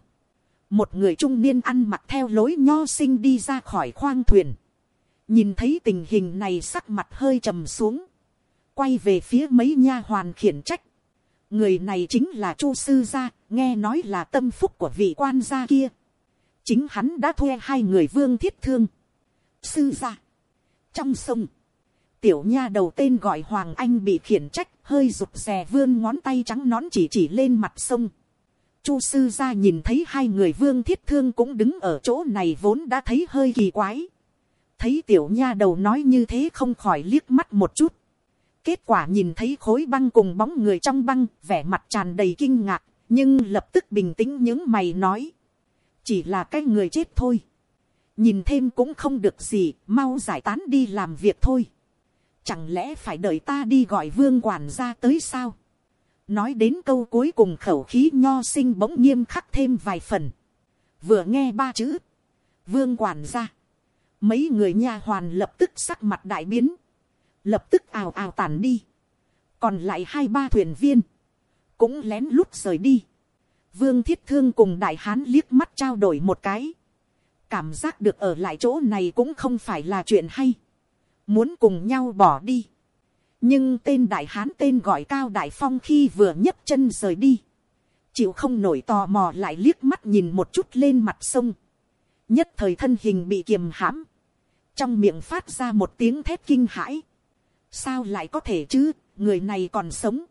Một người trung niên ăn mặc theo lối nho sinh đi ra khỏi khoang thuyền, nhìn thấy tình hình này sắc mặt hơi trầm xuống, quay về phía mấy nha hoàn khiển trách, người này chính là chu sư gia, nghe nói là tâm phúc của vị quan gia kia, chính hắn đã thuê hai người vương thiết thương, sư gia, trong sông, tiểu nha đầu tên gọi hoàng anh bị khiển trách hơi rụt rè vươn ngón tay trắng nón chỉ chỉ lên mặt sông. Chu sư gia nhìn thấy hai người vương thiết thương cũng đứng ở chỗ này vốn đã thấy hơi kỳ quái. Thấy tiểu nha đầu nói như thế không khỏi liếc mắt một chút. Kết quả nhìn thấy khối băng cùng bóng người trong băng, vẻ mặt tràn đầy kinh ngạc, nhưng lập tức bình tĩnh những mày nói. Chỉ là cái người chết thôi. Nhìn thêm cũng không được gì, mau giải tán đi làm việc thôi. Chẳng lẽ phải đợi ta đi gọi vương quản gia tới sao? Nói đến câu cuối cùng khẩu khí nho sinh bỗng nghiêm khắc thêm vài phần. vừa nghe ba chữ, vương quản ra, mấy người nha hoàn lập tức sắc mặt đại biến, lập tức ào ào tàn đi, còn lại hai ba thuyền viên, cũng lén lút rời đi. Vương thiết thương cùng đại hán liếc mắt trao đổi một cái, cảm giác được ở lại chỗ này cũng không phải là chuyện hay, muốn cùng nhau bỏ đi nhưng tên đại hán tên gọi cao đại phong khi vừa nhấc chân rời đi, chịu không nổi tò mò lại liếc mắt nhìn một chút lên mặt sông, nhất thời thân hình bị kiềm hãm, trong miệng phát ra một tiếng thét kinh hãi, sao lại có thể chứ, người này còn sống,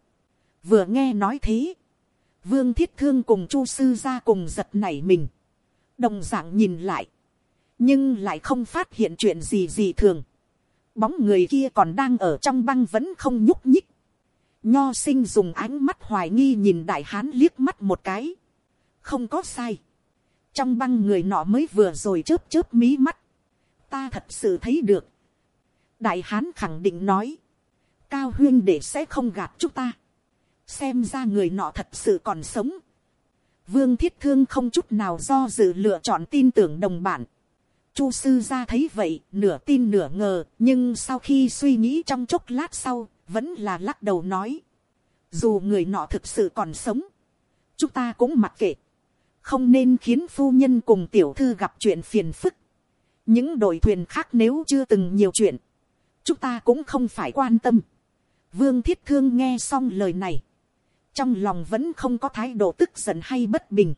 vừa nghe nói thế, vương thiết thương cùng chu sư ra cùng giật nảy mình, đồng d ạ n g nhìn lại, nhưng lại không phát hiện chuyện gì gì thường, bóng người kia còn đang ở trong băng vẫn không nhúc nhích. nho sinh dùng ánh mắt hoài nghi nhìn đại hán liếc mắt một cái. không có sai. trong băng người nọ mới vừa rồi chớp chớp mí mắt. ta thật sự thấy được. đại hán khẳng định nói. cao huyên để sẽ không gạt chúng ta. xem ra người nọ thật sự còn sống. vương thiết thương không chút nào do dự lựa chọn tin tưởng đồng bản Chu sư ra thấy vậy, nửa tin nửa ngờ, nhưng sau khi suy nghĩ trong chốc lát sau, vẫn là lắc đầu nói. Dù người nọ thực sự còn sống, chúng ta cũng mặc kệ. Không nên khiến phu nhân cùng tiểu thư gặp chuyện phiền phức. Những đội thuyền khác nếu chưa từng nhiều chuyện, chúng ta cũng không phải quan tâm. Vương Thiết Thương nghe xong lời này. Trong lòng vẫn không có thái độ tức giận hay bất bình.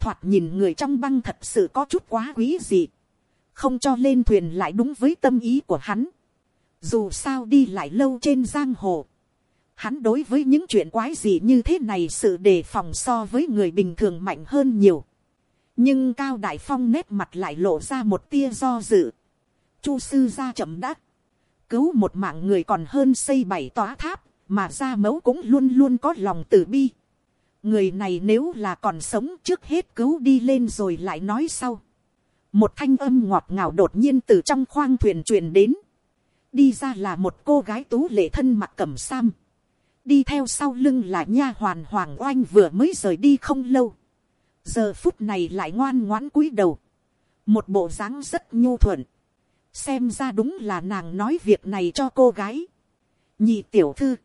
Thoạt nhìn người trong băng thật sự có chút quá quý dị không cho lên thuyền lại đúng với tâm ý của hắn. Dù sao đi lại lâu trên giang hồ. Hắn đối với những chuyện quái gì như thế này sự đề phòng so với người bình thường mạnh hơn nhiều. Nhưng Cao Đại Phong nét mặt lại lộ ra một tia do dự. Chu sư ra chậm đắc. Cứu một mạng người còn hơn xây bảy tòa tháp, mà ra mấu cũng luôn luôn có lòng tử bi. Người này nếu là còn sống trước hết cứu đi lên rồi lại nói sau một thanh âm ngọt ngào đột nhiên từ trong khoang thuyền truyền đến. đi ra là một cô gái tú lệ thân mặc cẩm sam, đi theo sau lưng là nha hoàn hoàng oanh vừa mới rời đi không lâu, giờ phút này lại ngoan ngoãn cúi đầu, một bộ dáng rất nhu thuận, xem ra đúng là nàng nói việc này cho cô gái, nhị tiểu thư,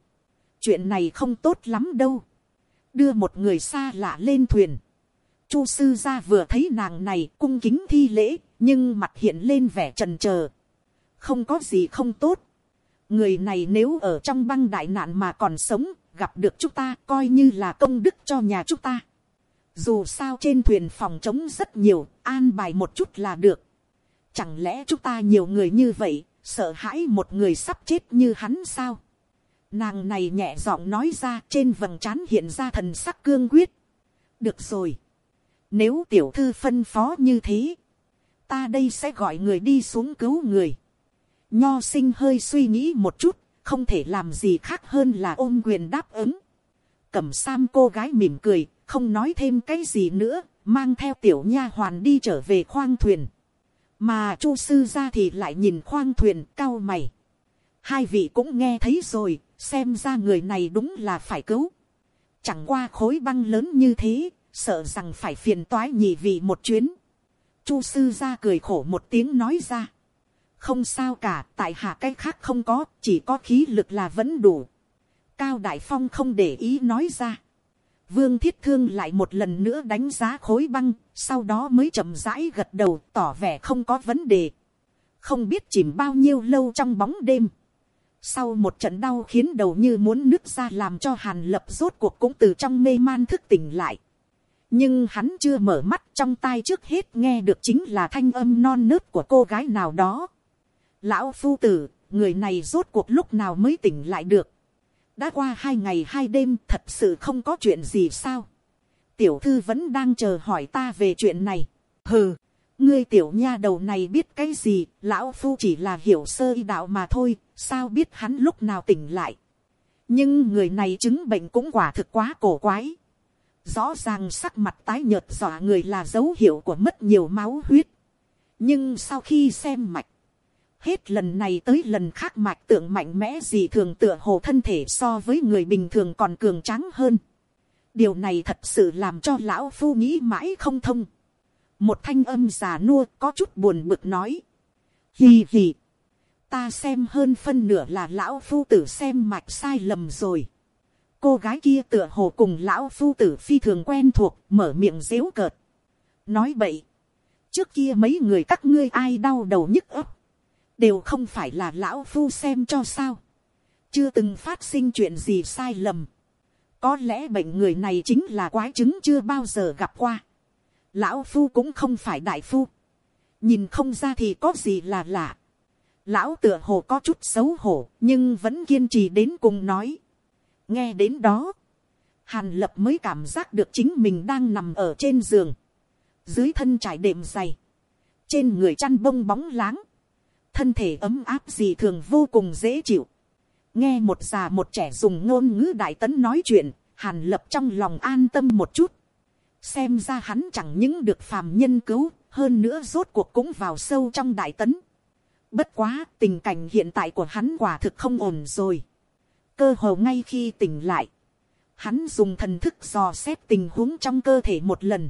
chuyện này không tốt lắm đâu, đưa một người xa lạ lên thuyền, chu sư gia vừa thấy nàng này cung kính thi lễ, nhưng mặt hiện lên vẻ trần trờ, không có gì không tốt, người này nếu ở trong băng đại nạn mà còn sống, gặp được chúng ta coi như là công đức cho nhà chúng ta. Dù sao trên thuyền phòng trống rất nhiều, an bài một chút là được. Chẳng lẽ chúng ta nhiều người như vậy, sợ hãi một người sắp chết như hắn sao? Nàng này nhẹ giọng nói ra trên vầng trán hiện ra thần sắc cương quyết. Được rồi. Nếu tiểu thư phân phó như thế, ta đây sẽ gọi người đi xuống cứu người. Nho sinh hơi suy nghĩ một chút, không thể làm gì khác hơn là ôm quyền đáp ứng. Cẩm sam cô gái mỉm cười, không nói thêm cái gì nữa, mang theo tiểu nha hoàn đi trở về khoang thuyền. Mà chu sư ra thì lại nhìn khoang thuyền cao mày. Hai vị cũng nghe thấy rồi, xem ra người này đúng là phải cứu. Chẳng qua khối băng lớn như thế, sợ rằng phải phiền toái nhị vị một chuyến. Chu sư ra cười khổ một tiếng nói ra. Không sao cả, tại hạ cái khác không có, chỉ có khí lực là vẫn đủ. Cao đại phong không để ý nói ra. Vương thiết thương lại một lần nữa đánh giá khối băng, sau đó mới chậm rãi gật đầu, tỏ vẻ không có vấn đề. Không biết chìm bao nhiêu lâu trong bóng đêm. Sau một trận đau khiến đầu như muốn nứt ra làm cho hàn lập rốt cuộc cũng từ trong mê man thức tỉnh lại nhưng hắn chưa mở mắt trong tai trước hết nghe được chính là thanh âm non nớt của cô gái nào đó Lão phu tử, người này rốt cuộc lúc nào mới tỉnh lại được. Đã qua hai ngày hai đêm thật sự không có chuyện gì sao. Tiểu thư vẫn đang chờ hỏi ta về chuyện này. Hừ, ngươi tiểu nha đầu này biết cái gì, lão phu chỉ là hiểu sơ y đạo mà thôi, sao biết hắn lúc nào tỉnh lại. Nhưng người này chứng bệnh cũng quả thực quá cổ quái. Rõ ràng sắc mặt tái nhợt dọa người là dấu hiệu của mất nhiều máu huyết. Nhưng sau khi xem mạch, Hết lần này tới lần khác mạch tượng mạnh mẽ gì thường tựa hồ thân thể so với người bình thường còn cường tráng hơn. Điều này thật sự làm cho lão phu nghĩ mãi không thông. Một thanh âm già nua có chút buồn bực nói. Hì hì. Ta xem hơn phân nửa là lão phu tử xem mạch sai lầm rồi. Cô gái kia tựa hồ cùng lão phu tử phi thường quen thuộc mở miệng dếu cợt. Nói vậy Trước kia mấy người các ngươi ai đau đầu nhức ấp đều không phải là lão phu xem cho sao, chưa từng phát sinh chuyện gì sai lầm, có lẽ bệnh người này chính là quái chứng chưa bao giờ gặp qua, lão phu cũng không phải đại phu, nhìn không ra thì có gì là lạ, lão tựa hồ có chút xấu hổ nhưng vẫn kiên trì đến cùng nói, nghe đến đó, hàn lập mới cảm giác được chính mình đang nằm ở trên giường, dưới thân trải đệm dày, trên người chăn bông bóng láng, thân thể ấm áp gì thường vô cùng dễ chịu. nghe một già một trẻ dùng ngôn ngữ đại tấn nói chuyện, hàn lập trong lòng an tâm một chút. xem ra hắn chẳng những được phàm nhân cứu, hơn nữa rốt cuộc cũng vào sâu trong đại tấn. bất quá tình cảnh hiện tại của hắn quả thực không ổn rồi cơ hồ ngay khi tỉnh lại, hắn dùng thần thức dò xét tình huống trong cơ thể một lần.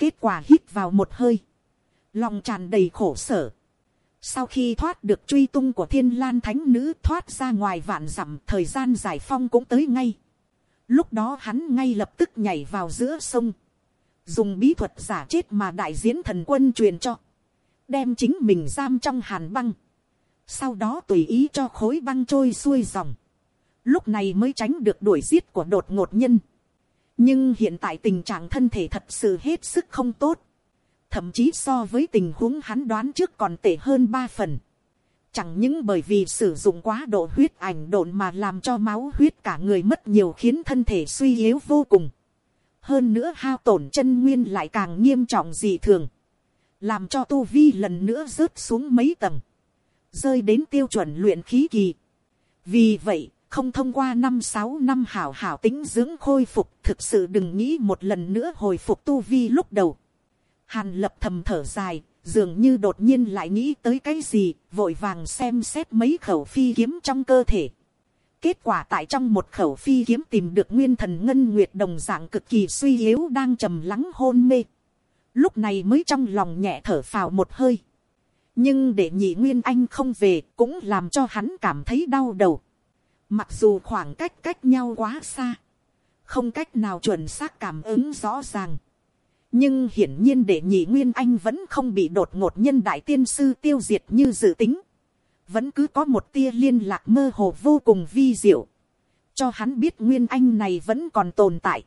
kết quả hít vào một hơi, lòng tràn đầy khổ sở sau khi thoát được truy tung của thiên lan thánh nữ thoát ra ngoài vạn dặm thời gian giải phong cũng tới ngay. Lúc đó hắn ngay lập tức nhảy vào giữa sông. Dùng bí thuật giả chết mà đại diễn thần quân truyền cho. Đem chính mình giam trong hàn băng. Sau đó tùy ý cho khối băng trôi xuôi dòng. Lúc này mới tránh được đuổi giết của đột ngột nhân. Nhưng hiện tại tình trạng thân thể thật sự hết sức không tốt thậm chí so với tình huống hắn đoán trước còn tệ hơn ba phần. Chẳng những bởi vì sử dụng quá độ huyết ảnh độn mà làm cho máu huyết cả người mất nhiều khiến thân thể suy yếu vô cùng. Hơn nữa hao tổn chân nguyên lại càng nghiêm trọng dị thường. Làm cho tu vi lần nữa rớt xuống mấy tầng. Rơi đến tiêu chuẩn luyện khí kỳ. Vì vậy, không thông qua năm sáu năm hảo hảo tính dưỡng khôi phục thực sự đừng nghĩ một lần nữa hồi phục tu vi lúc đầu Hàn lập thầm thở dài, dường như đột nhiên lại nghĩ tới cái gì, vội vàng xem xét mấy khẩu phi kiếm trong cơ thể. Kết quả tại trong một khẩu phi kiếm tìm được nguyên thần ngân nguyệt đồng dạng cực kỳ suy yếu đang trầm lắng hôn mê. Lúc này mới trong lòng nhẹ thở phào một hơi. Nhưng để nhị nguyên anh không về cũng làm cho hắn cảm thấy đau đầu. Mặc dù khoảng cách cách nhau quá xa. Không cách nào chuẩn xác cảm ứng rõ ràng nhưng hiển nhiên để nhị nguyên anh vẫn không bị đột ngột nhân đại tiên sư tiêu diệt như dự tính, vẫn cứ có một tia liên lạc mơ hồ vô cùng vi diệu, cho hắn biết nguyên anh này vẫn còn tồn tại.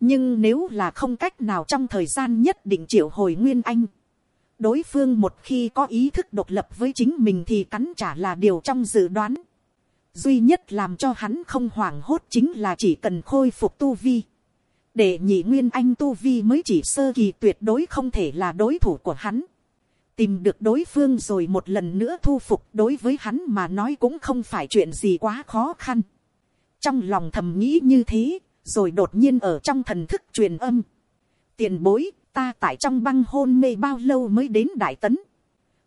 nhưng nếu là không cách nào trong thời gian nhất định triệu hồi nguyên anh, đối phương một khi có ý thức độc lập với chính mình thì cắn trả là điều trong dự đoán duy nhất làm cho hắn không hoảng hốt chính là chỉ cần khôi phục tu vi để nhị nguyên anh tu vi mới chỉ sơ kỳ tuyệt đối không thể là đối thủ của hắn. tìm được đối phương rồi một lần nữa thu phục đối với hắn mà nói cũng không phải chuyện gì quá khó khăn. trong lòng thầm nghĩ như thế, rồi đột nhiên ở trong thần thức truyền âm. tiền bối, ta tại trong băng hôn mê bao lâu mới đến đại tấn.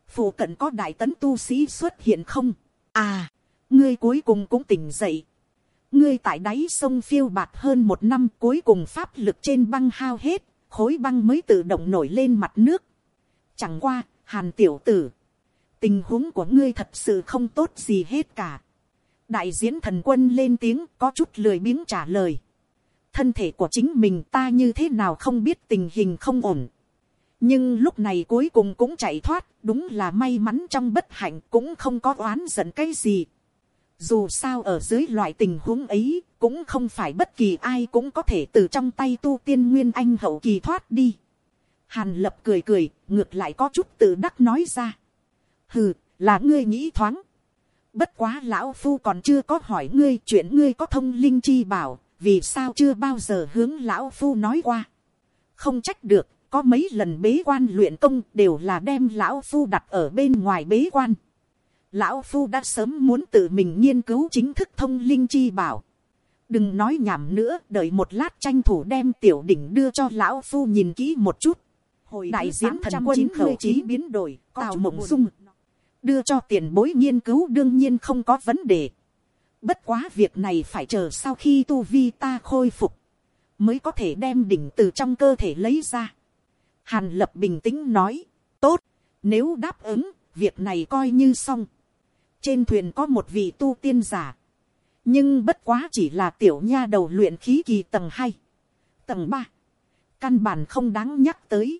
phụ cận có đại tấn tu sĩ xuất hiện không. à, ngươi cuối cùng cũng tỉnh dậy ngươi tại đáy sông phiêu bạt hơn một năm cuối cùng pháp lực trên băng hao hết, khối băng mới tự động nổi lên mặt nước. Chẳng qua, hàn tiểu tử, tình huống của ngươi thật sự không tốt gì hết cả. đại diễn thần quân lên tiếng có chút lười biếng trả lời. thân thể của chính mình ta như thế nào không biết tình hình không ổn. nhưng lúc này cuối cùng cũng chạy thoát, đúng là may mắn trong bất hạnh cũng không có oán giận cái gì dù sao ở dưới loại tình huống ấy, cũng không phải bất kỳ ai cũng có thể từ trong tay tu tiên nguyên anh hậu kỳ thoát đi. Hàn lập cười cười, ngược lại có chút tự đắc nói ra. Hừ, là ngươi nghĩ thoáng. Bất quá lão phu còn chưa có hỏi ngươi chuyện ngươi có thông linh chi bảo, vì sao chưa bao giờ hướng lão phu nói qua. Không trách được, có mấy lần bế quan luyện công đều là đem lão phu đặt ở bên ngoài bế quan lão phu đã sớm muốn tự mình nghiên cứu chính thức thông linh chi bảo. đừng nói nhảm nữa, đợi một lát tranh thủ đem tiểu đỉnh đưa cho lão phu nhìn kỹ một chút. hồi đại diễn thần quân khẩu trí biến đổi, tào mộng dung. đưa cho tiền bối nghiên cứu đương nhiên không có vấn đề. bất quá việc này phải chờ sau khi tu vi ta khôi phục, mới có thể đem đỉnh từ trong cơ thể lấy ra. hàn lập bình tĩnh nói, tốt, nếu đáp ứng, việc này coi như xong trên thuyền có một vị tu tiên giả, nhưng bất quá chỉ là tiểu nha đầu luyện khí kỳ tầng hai, tầng ba, căn bản không đáng nhắc tới,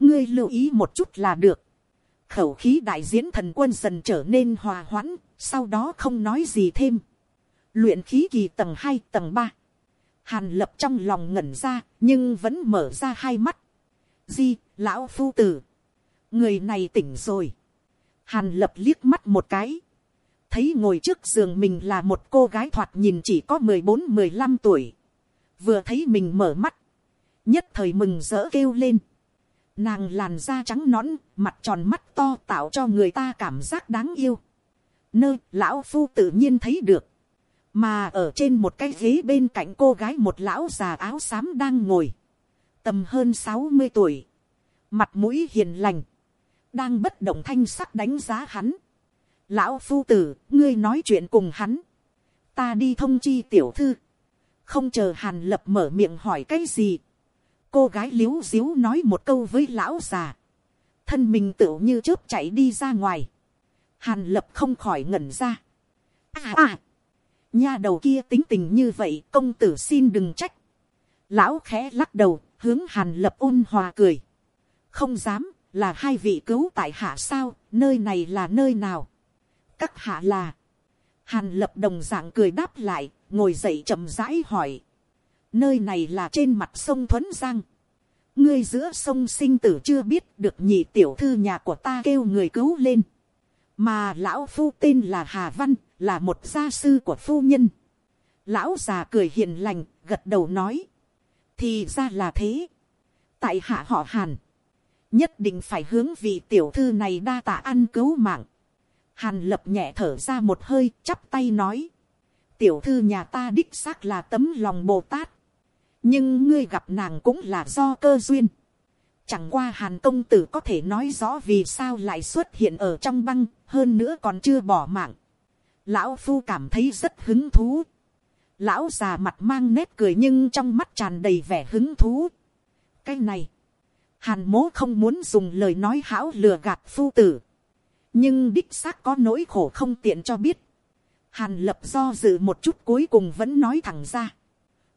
ngươi lưu ý một chút là được, khẩu khí đại diễn thần quân dần trở nên hòa hoãn, sau đó không nói gì thêm, luyện khí kỳ tầng hai tầng ba, hàn lập trong lòng ngẩn ra nhưng vẫn mở ra hai mắt, di lão phu tử, người này tỉnh rồi, hàn lập liếc mắt một cái, thấy ngồi trước giường mình là một cô gái thoạt nhìn chỉ có mười bốn mười lăm tuổi. Vừa thấy mình mở mắt. Nhất thời mừng rỡ kêu lên. Nàng làn da trắng nõn, mặt tròn mắt to tạo cho người ta cảm giác đáng yêu. Nơi lão phu tự nhiên thấy được. Mà ở trên một cái ghế bên cạnh cô gái một lão già áo xám đang ngồi. Tầm hơn sáu mươi tuổi. Mặt mũi hiền lành. Đang bất động thanh sắc đánh giá hắn. Lão phu tử, ngươi nói chuyện cùng hắn, ta đi thông chi tiểu thư, không chờ hàn lập mở miệng hỏi cái gì, cô gái liếu diếu nói một câu với lão già, thân mình tựu như chớp chạy đi ra ngoài, hàn lập không khỏi ngẩn ra, à à, nha đầu kia tính tình như vậy công tử xin đừng trách, lão khẽ lắc đầu hướng hàn lập ôn hòa cười, không dám là hai vị cứu tại hạ sao nơi này là nơi nào? Các hạ là, hàn lập đồng dạng cười đáp lại, ngồi dậy chậm rãi hỏi, nơi này là trên mặt sông thuấn giang, ngươi giữa sông sinh tử chưa biết được nhị tiểu thư nhà của ta kêu người cứu lên, mà lão phu tên là hà văn, là một gia sư của phu nhân. lão già cười hiền lành, gật đầu nói, thì ra là thế, tại hạ họ hàn, nhất định phải hướng vị tiểu thư này đa tạ ăn cứu mạng. Hàn lập nhẹ thở ra một hơi chắp tay nói. Tiểu thư nhà ta đích xác là tấm lòng Bồ Tát. Nhưng ngươi gặp nàng cũng là do cơ duyên. Chẳng qua hàn công tử có thể nói rõ vì sao lại xuất hiện ở trong băng, hơn nữa còn chưa bỏ mạng. Lão phu cảm thấy rất hứng thú. Lão già mặt mang nét cười nhưng trong mắt tràn đầy vẻ hứng thú. Cái này, hàn mố không muốn dùng lời nói hão lừa gạt phu tử. Nhưng đích xác có nỗi khổ không tiện cho biết. Hàn lập do dự một chút cuối cùng vẫn nói thẳng ra.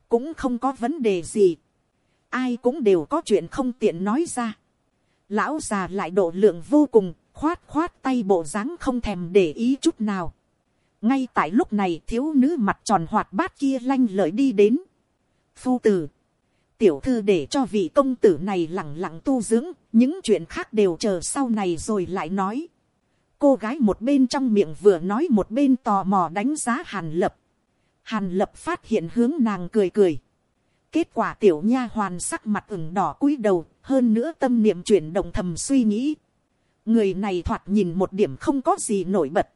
Cũng không có vấn đề gì ai cũng đều có chuyện không tiện nói ra. Lão già lại độ lượng vô cùng, khoát khoát tay bộ dáng không thèm để ý chút nào. ngay tại lúc này thiếu nữ mặt tròn hoạt bát kia lanh lợi đi đến. phu tử, tiểu thư để cho vị công tử này lẳng lặng tu dưỡng, những chuyện khác đều chờ sau này rồi lại nói. cô gái một bên trong miệng vừa nói một bên tò mò đánh giá hàn lập. hàn lập phát hiện hướng nàng cười cười Kết quả tiểu nha hoàn sắc mặt ửng đỏ cúi đầu, hơn nữa tâm niệm chuyển động thầm suy nghĩ. Người này thoạt nhìn một điểm không có gì nổi bật.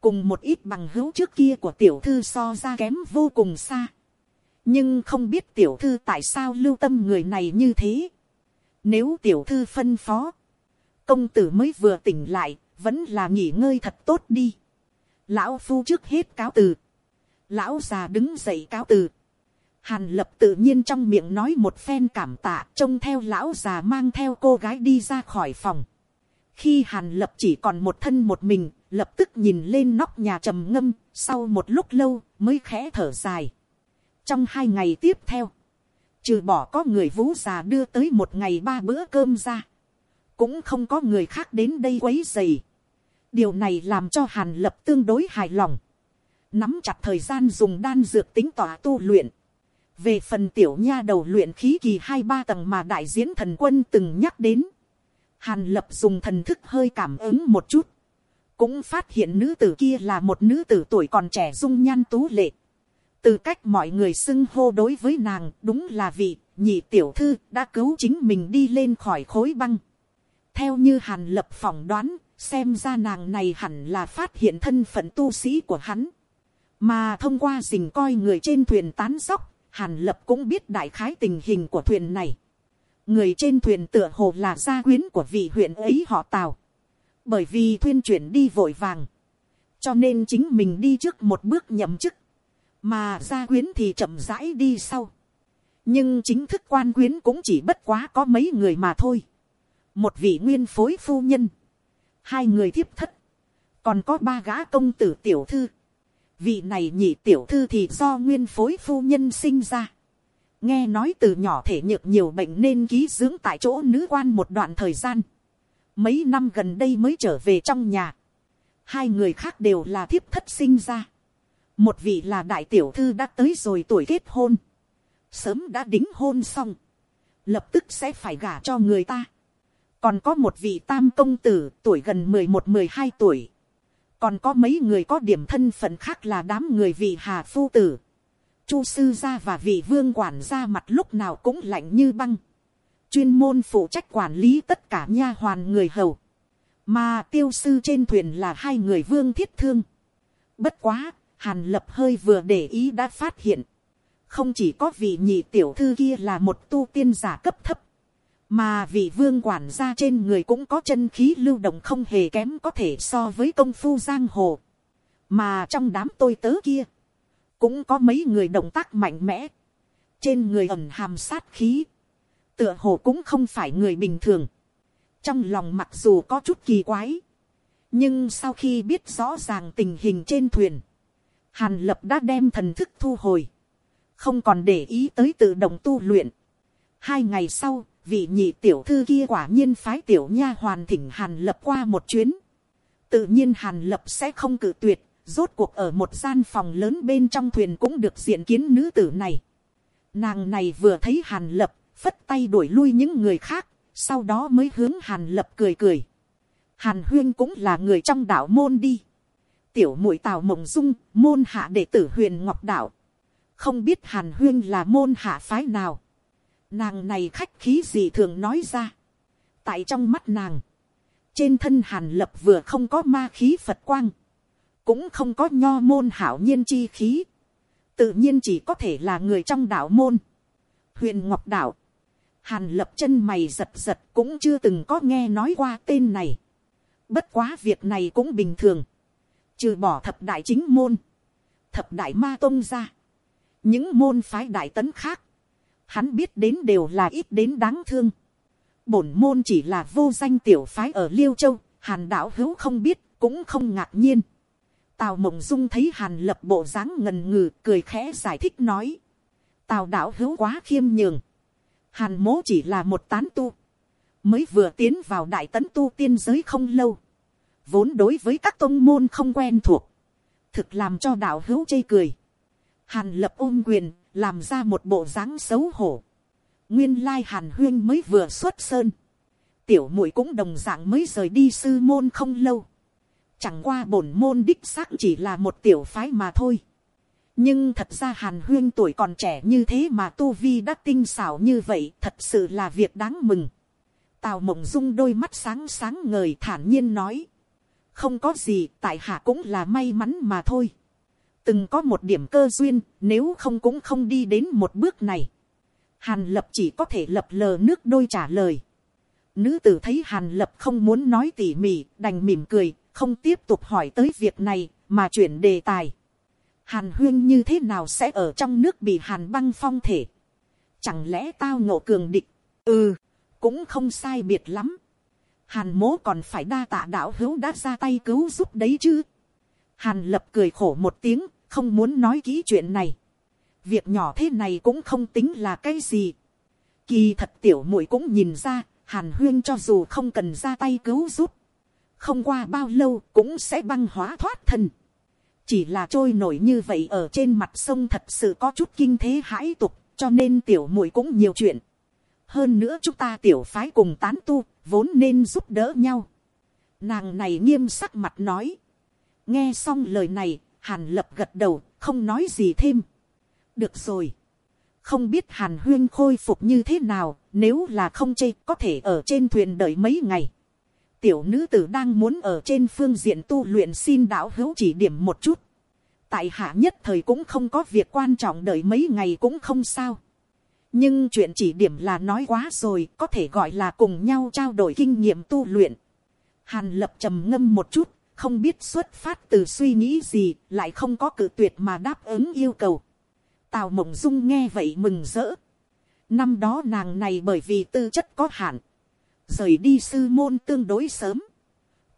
Cùng một ít bằng hữu trước kia của tiểu thư so ra kém vô cùng xa. Nhưng không biết tiểu thư tại sao lưu tâm người này như thế. Nếu tiểu thư phân phó, công tử mới vừa tỉnh lại, vẫn là nghỉ ngơi thật tốt đi. Lão phu trước hết cáo từ. Lão già đứng dậy cáo từ Hàn lập tự nhiên trong miệng nói một phen cảm tạ trông theo lão già mang theo cô gái đi ra khỏi phòng. Khi hàn lập chỉ còn một thân một mình, lập tức nhìn lên nóc nhà trầm ngâm, sau một lúc lâu mới khẽ thở dài. Trong hai ngày tiếp theo, trừ bỏ có người vũ già đưa tới một ngày ba bữa cơm ra, cũng không có người khác đến đây quấy dày. Điều này làm cho hàn lập tương đối hài lòng. Nắm chặt thời gian dùng đan dược tính tỏa tu luyện về phần tiểu nha đầu luyện khí kỳ hai ba tầng mà đại diễn thần quân từng nhắc đến, hàn lập dùng thần thức hơi cảm ứng một chút, cũng phát hiện nữ tử kia là một nữ tử tuổi còn trẻ dung nhan tú lệ từ cách mọi người xưng hô đối với nàng đúng là vị nhị tiểu thư đã cứu chính mình đi lên khỏi khối băng. theo như hàn lập phỏng đoán, xem ra nàng này hẳn là phát hiện thân phận tu sĩ của hắn. mà thông qua dình coi người trên thuyền tán sóc Hàn lập cũng biết đại khái tình hình của thuyền này. Người trên thuyền tựa hồ là gia quyến của vị huyện ấy họ tào. Bởi vì thuyền chuyển đi vội vàng. Cho nên chính mình đi trước một bước nhậm chức. Mà gia quyến thì chậm rãi đi sau. Nhưng chính thức quan quyến cũng chỉ bất quá có mấy người mà thôi. Một vị nguyên phối phu nhân. Hai người thiếp thất. Còn có ba gã công tử tiểu thư vị này nhị tiểu thư thì do nguyên phối phu nhân sinh ra. nghe nói từ nhỏ thể nhược nhiều bệnh nên ký dưỡng tại chỗ nữ quan một đoạn thời gian. mấy năm gần đây mới trở về trong nhà. hai người khác đều là thiếp thất sinh ra một vị là đại tiểu thư đã tới rồi tuổi kết hôn. sớm đã đính hôn xong. lập tức sẽ phải gả cho người ta. còn có một vị tam công tử tuổi gần mười một mười hai tuổi còn có mấy người có điểm thân phận khác là đám người vị hà phu tử, chu sư gia và vị vương quản gia mặt lúc nào cũng lạnh như băng, chuyên môn phụ trách quản lý tất cả nha hoàn người hầu, mà tiêu sư trên thuyền là hai người vương thiết thương. Bất quá, hàn lập hơi vừa để ý đã phát hiện, không chỉ có vị nhị tiểu thư kia là một tu tiên giả cấp thấp, mà vị vương quản gia trên người cũng có chân khí lưu động không hề kém có thể so với công phu giang hồ. mà trong đám tôi tớ kia, cũng có mấy người động tác mạnh mẽ, trên người ẩm hàm sát khí, tựa hồ cũng không phải người bình thường. trong lòng mặc dù có chút kỳ quái, nhưng sau khi biết rõ ràng tình hình trên thuyền, hàn lập đã đem thần thức thu hồi, không còn để ý tới tự động tu luyện. hai ngày sau, vị nhị tiểu thư kia quả nhiên phái tiểu nha hoàn thỉnh hàn lập qua một chuyến. tự nhiên hàn lập sẽ không cự tuyệt, rốt cuộc ở một gian phòng lớn bên trong thuyền cũng được diện kiến nữ tử này. Nàng này vừa thấy hàn lập, phất tay đuổi lui những người khác, sau đó mới hướng hàn lập cười cười. Hàn huyên cũng là người trong đạo môn đi. Tiểu mũi tào mộng dung, môn hạ đệ tử huyền ngọc đạo. Không biết hàn huyên là môn hạ phái nào Nàng này khách khí gì thường nói ra. Tại trong mắt nàng. Trên thân hàn lập vừa không có ma khí Phật quang. Cũng không có nho môn hảo nhiên chi khí. Tự nhiên chỉ có thể là người trong đạo môn. Huyền Ngọc Đạo. Hàn lập chân mày giật giật cũng chưa từng có nghe nói qua tên này. Bất quá việc này cũng bình thường. Trừ bỏ thập đại chính môn. Thập đại ma tông ra. Những môn phái đại tấn khác. Hắn biết đến đều là ít đến đáng thương. Bổn môn chỉ là vô danh tiểu phái ở Liêu Châu. Hàn đạo hữu không biết, cũng không ngạc nhiên. Tào mộng dung thấy hàn lập bộ dáng ngần ngừ, cười khẽ giải thích nói. Tào đạo hữu quá khiêm nhường. Hàn mố chỉ là một tán tu. Mới vừa tiến vào đại tấn tu tiên giới không lâu. Vốn đối với các tôn môn không quen thuộc. Thực làm cho đạo hữu chê cười. Hàn lập ôm quyền, làm ra một bộ dáng xấu hổ. Nguyên lai hàn huyên mới vừa xuất sơn. Tiểu muội cũng đồng dạng mới rời đi sư môn không lâu. Chẳng qua bổn môn đích xác chỉ là một tiểu phái mà thôi nhưng thật ra hàn huyên tuổi còn trẻ như thế mà tu vi đã tinh xảo như vậy thật sự là việc đáng mừng. tào mộng dung đôi mắt sáng sáng ngời thản nhiên nói không có gì tại hạ cũng là may mắn mà thôi. từng có một điểm cơ duyên nếu không cũng không đi đến một bước này. hàn lập chỉ có thể lập lờ nước đôi trả lời. nữ tử thấy hàn lập không muốn nói tỉ mỉ đành mỉm cười không tiếp tục hỏi tới việc này mà chuyển đề tài hàn huyên như thế nào sẽ ở trong nước bị hàn băng phong thể. chẳng lẽ tao ngộ cường địch, ừ, cũng không sai biệt lắm hàn mố còn phải đa tạ đạo hữu đã ra tay cứu giúp đấy chứ. hàn lập cười khổ một tiếng, không muốn nói kỹ chuyện này. việc nhỏ thế này cũng không tính là cái gì. kỳ thật tiểu muội cũng nhìn ra, hàn huyên cho dù không cần ra tay cứu giúp. không qua bao lâu cũng sẽ băng hóa thoát thân chỉ là trôi nổi như vậy ở trên mặt sông thật sự có chút kinh thế hãi tục, cho nên tiểu muội cũng nhiều chuyện hơn nữa chúng ta tiểu phái cùng tán tu, vốn nên giúp đỡ nhau. nàng này nghiêm sắc mặt nói. nghe xong lời này, hàn lập gật đầu, không nói gì thêm. được rồi. không biết hàn huyên khôi phục như thế nào, nếu là không chê có thể ở trên thuyền đợi mấy ngày tiểu nữ tử đang muốn ở trên phương diện tu luyện xin đạo hữu chỉ điểm một chút. tại hạ nhất thời cũng không có việc quan trọng đợi mấy ngày cũng không sao nhưng chuyện chỉ điểm là nói quá rồi có thể gọi là cùng nhau trao đổi kinh nghiệm tu luyện. hàn lập trầm ngâm một chút không biết xuất phát từ suy nghĩ gì lại không có cự tuyệt mà đáp ứng yêu cầu. tào mộng dung nghe vậy mừng rỡ. năm đó nàng này bởi vì tư chất có hạn rời đi sư môn tương đối sớm,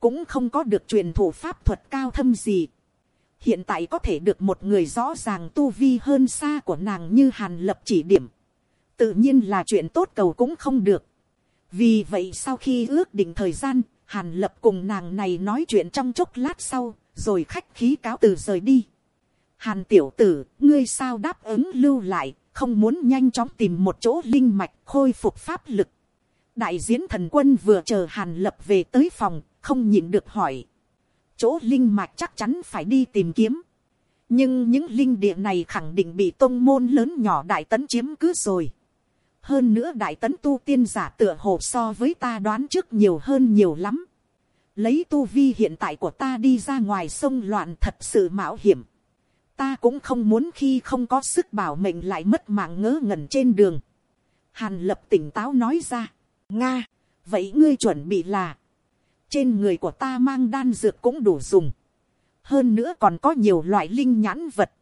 cũng không có được truyền thủ pháp thuật cao thâm gì. hiện tại có thể được một người rõ ràng tu vi hơn xa của nàng như hàn lập chỉ điểm, tự nhiên là chuyện tốt cầu cũng không được. vì vậy sau khi ước định thời gian, hàn lập cùng nàng này nói chuyện trong chốc lát sau, rồi khách khí cáo từ rời đi. hàn tiểu tử, ngươi sao đáp ứng lưu lại, không muốn nhanh chóng tìm một chỗ linh mạch khôi phục pháp lực đại diễn thần quân vừa chờ hàn lập về tới phòng, không nhịn được hỏi. chỗ linh mạch chắc chắn phải đi tìm kiếm. nhưng những linh địa này khẳng định bị tôn môn lớn nhỏ đại tấn chiếm cứ rồi hơn nữa đại tấn tu tiên giả tựa hồ so với ta đoán trước nhiều hơn nhiều lắm. lấy tu vi hiện tại của ta đi ra ngoài sông loạn thật sự mạo hiểm. ta cũng không muốn khi không có sức bảo mệnh lại mất mạng ngớ ngẩn trên đường. hàn lập tỉnh táo nói ra nga, vậy ngươi chuẩn bị là, trên người của ta mang đan dược cũng đủ dùng, hơn nữa còn có nhiều loại linh nhãn vật,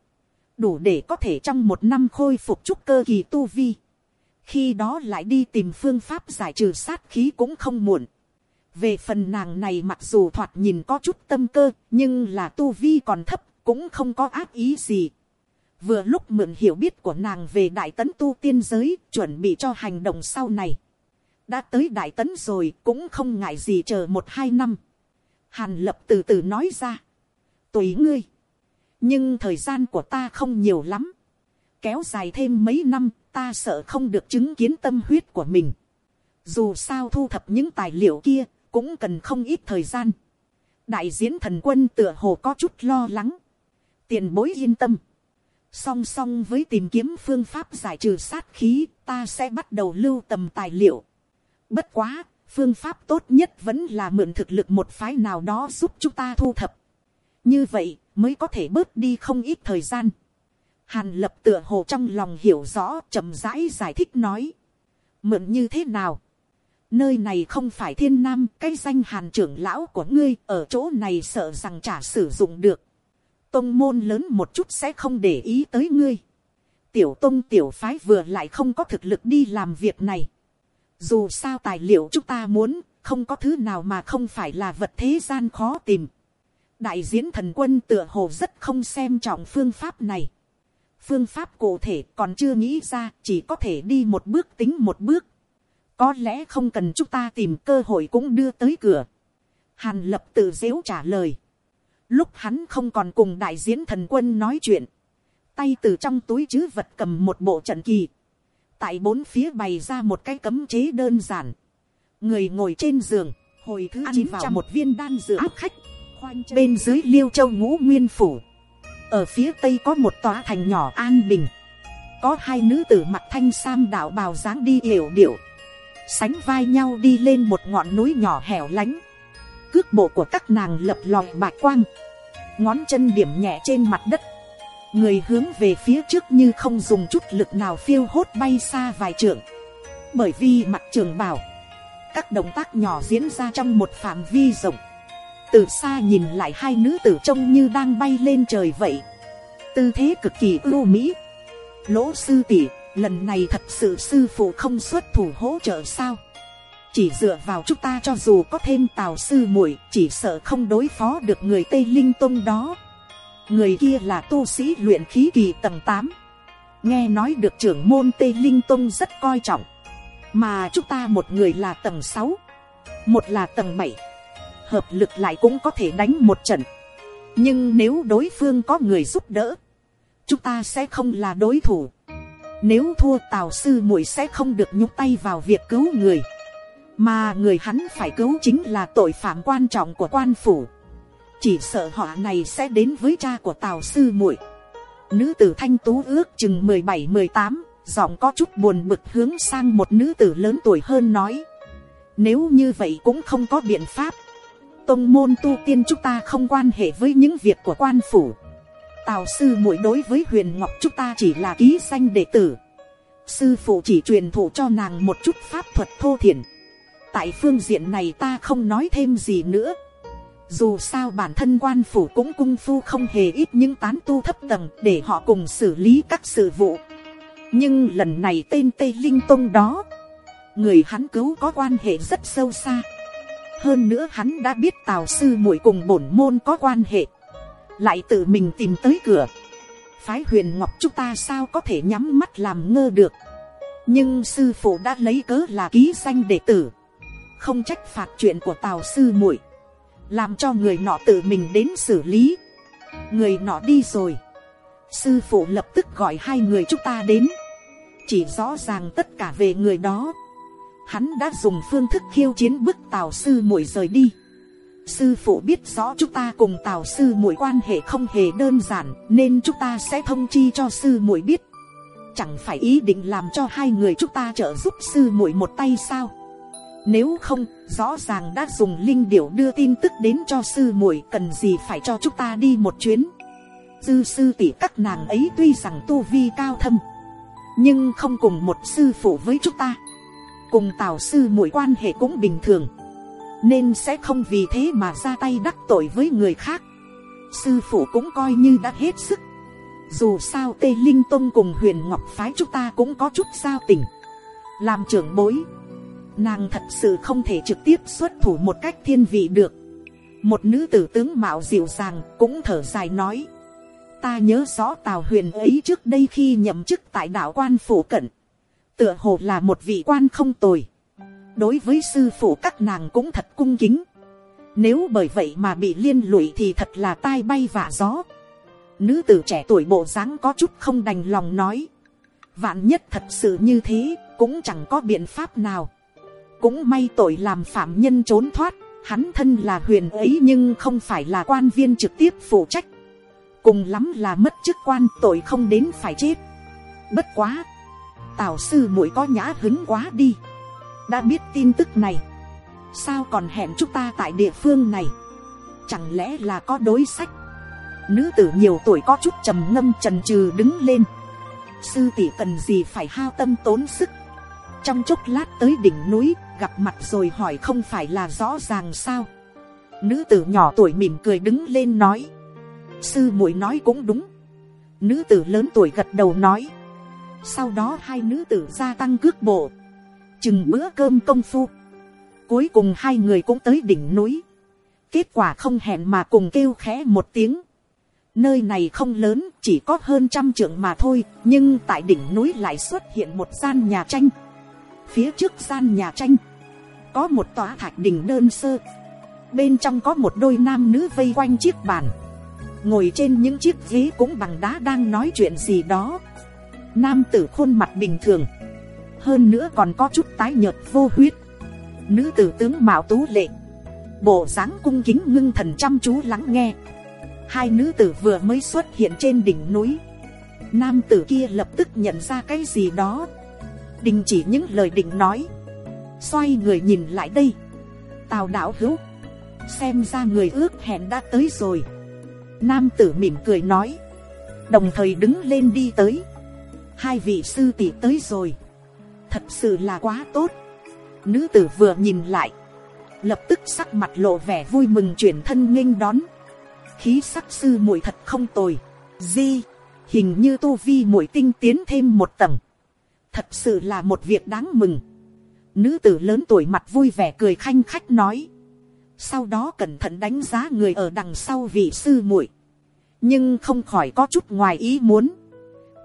đủ để có thể trong một năm khôi phục trúc cơ kỳ tu vi, khi đó lại đi tìm phương pháp giải trừ sát khí cũng không muộn. về phần nàng này mặc dù thoạt nhìn có chút tâm cơ, nhưng là tu vi còn thấp, cũng không có ác ý gì. vừa lúc mượn hiểu biết của nàng về đại tấn tu tiên giới, chuẩn bị cho hành động sau này đã tới đại tấn rồi cũng không ngại gì chờ một hai năm. hàn lập từ từ nói ra. tùy ngươi. nhưng thời gian của ta không nhiều lắm. kéo dài thêm mấy năm ta sợ không được chứng kiến tâm huyết của mình. dù sao thu thập những tài liệu kia cũng cần không ít thời gian. đại diễn thần quân tựa hồ có chút lo lắng. tiền bối yên tâm. song song với tìm kiếm phương pháp giải trừ sát khí ta sẽ bắt đầu lưu tầm tài liệu Bất quá, phương pháp tốt nhất vẫn là mượn thực lực một phái nào đó giúp chúng ta thu thập. Như vậy, mới có thể bớt đi không ít thời gian. Hàn lập tựa hồ trong lòng hiểu rõ, chậm rãi giải thích nói. mượn như thế nào, nơi này không phải thiên nam cái danh hàn trưởng lão của ngươi ở chỗ này sợ rằng chả sử dụng được, tông môn lớn một chút sẽ không để ý tới ngươi, tiểu tông tiểu phái vừa lại không có thực lực đi làm việc này, dù sao tài liệu chúng ta muốn không có thứ nào mà không phải là vật thế gian khó tìm. đại diễn thần quân tựa hồ rất không xem trọng phương pháp này phương pháp cụ thể còn chưa nghĩ ra chỉ có thể đi một bước tính một bước. có lẽ không cần chúng ta tìm cơ hội cũng đưa tới cửa. hàn lập tự dếu trả lời. lúc hắn không còn cùng đại diễn thần quân nói chuyện. tay từ trong túi chứ vật cầm một bộ trận kỳ. tại bốn phía bày ra một cái cấm chế đơn giản người ngồi trên giường, hồi thứ chín vào một viên đan dược áp khách, bên dưới liêu châu ngũ nguyên phủ, ở phía tây có một tòa thành nhỏ an bình, có hai nữ tử mặt thanh sam đạo bào dáng đi yểu điệu, sánh vai nhau đi lên một ngọn núi nhỏ hẻo lánh, cước bộ của các nàng lập lòi bạc quang, ngón chân điểm nhẹ trên mặt đất, người hướng về phía trước như không dùng chút lực nào phiêu hốt bay xa vài trượng, bởi vì mặt trường bảo, các động tác nhỏ diễn ra trong một phạm vi rộng từ xa nhìn lại hai nữ tử trông như đang bay lên trời vậy. Tư thế cực kỳ ưu mỹ. Lỗ sư tỷ lần này thật sự sư phụ không xuất thủ hỗ trợ sao? Chỉ dựa vào chúng ta cho dù có thêm tào sư muội chỉ sợ không đối phó được người tây linh tông đó. Người kia là tu sĩ luyện khí kỳ tầng tám. Nghe nói được trưởng môn tây linh tông rất coi trọng. Mà chúng ta một người là tầng sáu, một là tầng bảy, hợp lực lại cũng có thể đánh một trận. nhưng nếu đối phương có người giúp đỡ, chúng ta sẽ không là đối thủ. nếu thua tào sư muội sẽ không được nhúc tay vào việc cứu người, mà người hắn phải cứu chính là tội phạm quan trọng của quan phủ. chỉ sợ họ này sẽ đến với cha của tào sư muội. nữ tử thanh tú ước chừng mười bảy mười tám giọng có chút buồn bực hướng sang một nữ tử lớn tuổi hơn nói. Nếu như vậy cũng không có biện pháp. Tông môn tu tiên chúng ta không quan hệ với những việc của quan phủ. Tào sư muội đối với huyền ngọc chúng ta chỉ là ký danh đệ tử. Sư phụ chỉ truyền thụ cho nàng một chút pháp thuật thô thiển. Tại phương diện này ta không nói thêm gì nữa. Dù sao bản thân quan phủ cũng cung phu không hề ít những tán tu thấp tầng để họ cùng xử lý các sự vụ nhưng lần này tên tây linh tông đó, người hắn cứu có quan hệ rất sâu xa hơn nữa hắn đã biết tào sư muội cùng bổn môn có quan hệ. Lại tự mình tìm tới cửa. Phái huyền ngọc chúng ta sao có thể nhắm mắt làm ngơ được? Nhưng sư phụ đã lấy cớ là ký danh đệ tử. Không trách phạt chuyện của tào sư muội. Làm cho người nọ tự mình đến xử lý. Người nọ đi rồi. Sư phụ lập tức gọi hai người chúng ta đến, chỉ rõ ràng tất cả về người đó. Hắn đã dùng phương thức khiêu chiến bức tào sư muội rời đi. Sư phụ biết rõ chúng ta cùng tào sư muội quan hệ không hề đơn giản, nên chúng ta sẽ thông chi cho sư muội biết. Chẳng phải ý định làm cho hai người chúng ta trợ giúp sư muội một tay sao? Nếu không, rõ ràng đã dùng linh điểu đưa tin tức đến cho sư muội cần gì phải cho chúng ta đi một chuyến dư sư tỷ các nàng ấy tuy rằng tu vi cao thâm nhưng không cùng một sư phụ với chúng ta cùng tào sư muội quan hệ cũng bình thường nên sẽ không vì thế mà ra tay đắc tội với người khác. Sư phụ cũng coi như đã hết sức. Dù sao tây linh tông cùng huyền ngọc phái chúng ta cũng có chút giao tình. Làm trưởng bối nàng thật sự không thể trực tiếp xuất thủ một cách thiên vị được. Một nữ tử tướng mạo dịu dàng cũng thở dài nói ta nhớ rõ tào huyền ấy trước đây khi nhậm chức tại đạo quan phủ cận, tựa hồ là một vị quan không tồi, đối với sư phụ các nàng cũng thật cung kính, nếu bởi vậy mà bị liên lụy thì thật là tai bay vạ gió, nữ tử trẻ tuổi bộ dáng có chút không đành lòng nói, vạn nhất thật sự như thế cũng chẳng có biện pháp nào, cũng may tội làm phạm nhân trốn thoát, hắn thân là huyền ấy nhưng không phải là quan viên trực tiếp phụ trách. Cùng lắm là mất chức quan tội không đến phải chết. Bất quá tào sư muội có nhã hứng quá đi. Đã biết tin tức này. Sao còn hẹn chúng ta tại địa phương này? Chẳng lẽ là có đối sách? Nữ tử nhiều tuổi có chút trầm ngâm trần trừ đứng lên. Sư tỷ cần gì phải hao tâm tốn sức? Trong chốc lát tới đỉnh núi, gặp mặt rồi hỏi không phải là rõ ràng sao? Nữ tử nhỏ tuổi mỉm cười đứng lên nói. Sư muội nói cũng đúng. Nữ tử lớn tuổi gật đầu nói sau đó hai nữ tử gia tăng cước bộ. Chừng bữa cơm công phu. Cuối cùng hai người cũng tới đỉnh núi. Kết quả không hẹn mà cùng kêu khẽ một tiếng. Nơi này không lớn, chỉ có hơn trăm trượng mà thôi, nhưng tại đỉnh núi lại xuất hiện một gian nhà tranh. Phía trước gian nhà tranh, có một tòa thạch đỉnh đơn sơ. Bên trong có một đôi nam nữ vây quanh chiếc bàn. Ngồi trên những chiếc ghế cũng bằng đá đang nói chuyện gì đó nam tử khuôn mặt bình thường. Hơn nữa còn có chút tái nhợt vô huyết. Nữ tử tướng mạo tú lệ. Bộ dáng cung kính ngưng thần chăm chú lắng nghe. Hai nữ tử vừa mới xuất hiện trên đỉnh núi. Nam tử kia lập tức nhận ra cái gì đó. Đình chỉ những lời định nói. Xoay người nhìn lại đây. Tào đạo hữu. Xem ra người ước hẹn đã tới rồi. Nam tử mỉm cười nói. Đồng thời đứng lên đi tới hai vị sư tỷ tới rồi. Thật sự là quá tốt. Nữ tử vừa nhìn lại. Lập tức sắc mặt lộ vẻ vui mừng chuyển thân nghênh đón. Khí sắc sư muội thật không tồi. Di, hình như tu vi muội tinh tiến thêm một tầng. Thật sự là một việc đáng mừng. Nữ tử lớn tuổi mặt vui vẻ cười khanh khách nói. Sau đó cẩn thận đánh giá người ở đằng sau vị sư muội. Nhưng không khỏi có chút ngoài ý muốn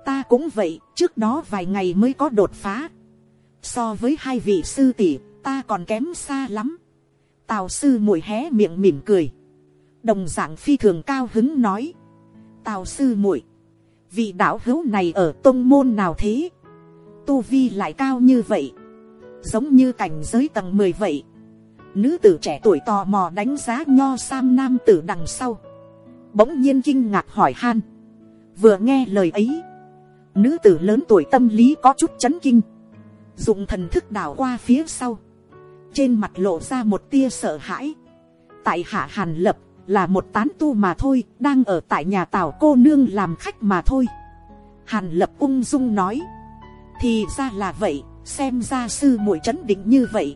ta cũng vậy, trước đó vài ngày mới có đột phá. So với hai vị sư tỷ, ta còn kém xa lắm. Tào sư muội hé miệng mỉm cười. Đồng dạng phi thường cao hứng nói. Tào sư muội, vị đạo hữu này ở tôn môn nào thế? Tu vi lại cao như vậy, giống như cảnh giới tầng mười vậy. Nữ tử trẻ tuổi tò mò đánh giá nho sam nam tử đằng sau. Bỗng nhiên kinh ngạc hỏi han. Vừa nghe lời ấy nữ tử lớn tuổi tâm lý có chút chấn kinh. Dùng thần thức đảo qua phía sau. Trên mặt lộ ra một tia sợ hãi. Tại hạ hàn lập là một tán tu mà thôi, đang ở tại nhà tào cô nương làm khách mà thôi. Hàn lập ung dung nói, thì ra là vậy, xem ra sư muội chấn định như vậy.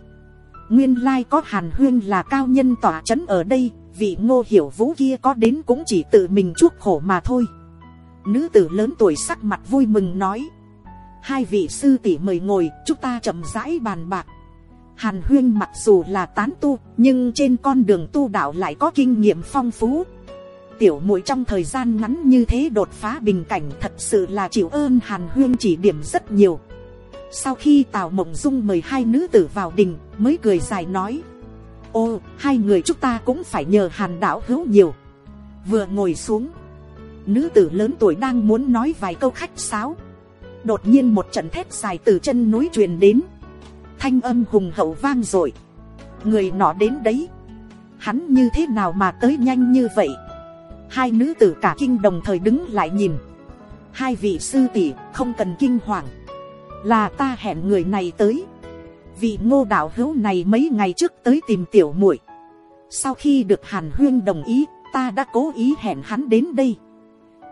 Nguyên lai có hàn huyên là cao nhân tỏa chấn ở đây, vị ngô hiểu vũ kia có đến cũng chỉ tự mình chuốc khổ mà thôi nữ tử lớn tuổi sắc mặt vui mừng nói. Hai vị sư tỷ mời ngồi, chúng ta chậm rãi bàn bạc. Hàn huyên mặc dù là tán tu, nhưng trên con đường tu đạo lại có kinh nghiệm phong phú. Tiểu muội trong thời gian ngắn như thế đột phá bình cảnh thật sự là chịu ơn hàn huyên chỉ điểm rất nhiều. Sau khi tào mộng dung mời hai nữ tử vào đình, mới cười dài nói. Ô, hai người chúng ta cũng phải nhờ hàn đạo hữu nhiều. Vừa ngồi xuống nữ tử lớn tuổi đang muốn nói vài câu khách sáo. Đột nhiên một trận thét dài từ chân núi truyền đến. Thanh âm hùng hậu vang r i người nọ đến đấy. Hắn như thế nào mà tới nhanh như vậy? Hai nữ tử cả kinh đồng thời đứng lại nhìn. Hai vị sư tỷ không cần kinh hoàng. Là ta hẹn người này tới. Vị ngô đạo hữu này mấy ngày trước tới tìm tiểu muội. Sau khi được hàn huyên đồng ý, ta đã cố ý hẹn hắn đến đây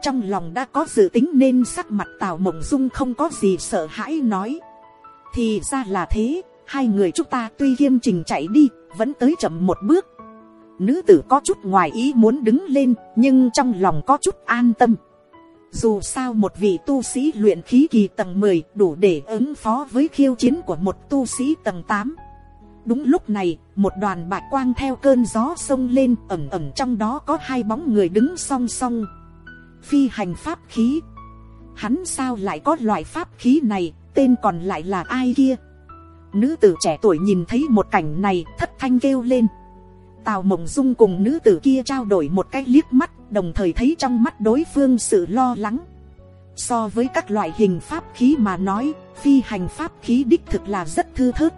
trong lòng đã có dự tính nên sắc mặt tào mộng dung không có gì sợ hãi nói. Thì ra là thế, hai người chúng ta tuy kiêm trình chạy đi, vẫn tới chậm một bước. Nữ tử có chút ngoài ý muốn đứng lên, nhưng trong lòng có chút an tâm. Dù sao một vị tu sĩ luyện khí kỳ tầng mười đủ để ứng phó với khiêu chiến của một tu sĩ tầng tám. Đúng lúc này, một đoàn bạch quang theo cơn gió sông lên, ẩm ẩm trong đó có hai bóng người đứng song song phi hành pháp khí. Hắn sao lại có loại pháp khí này, tên còn lại là ai kia? Nữ tử trẻ tuổi nhìn thấy một cảnh này, thất thanh kêu lên. Tào mộng dung cùng nữ tử kia trao đổi một cái liếc mắt, đồng thời thấy trong mắt đối phương sự lo lắng. So với các loại hình pháp khí mà nói, phi hành pháp khí đích thực là rất thư thớt.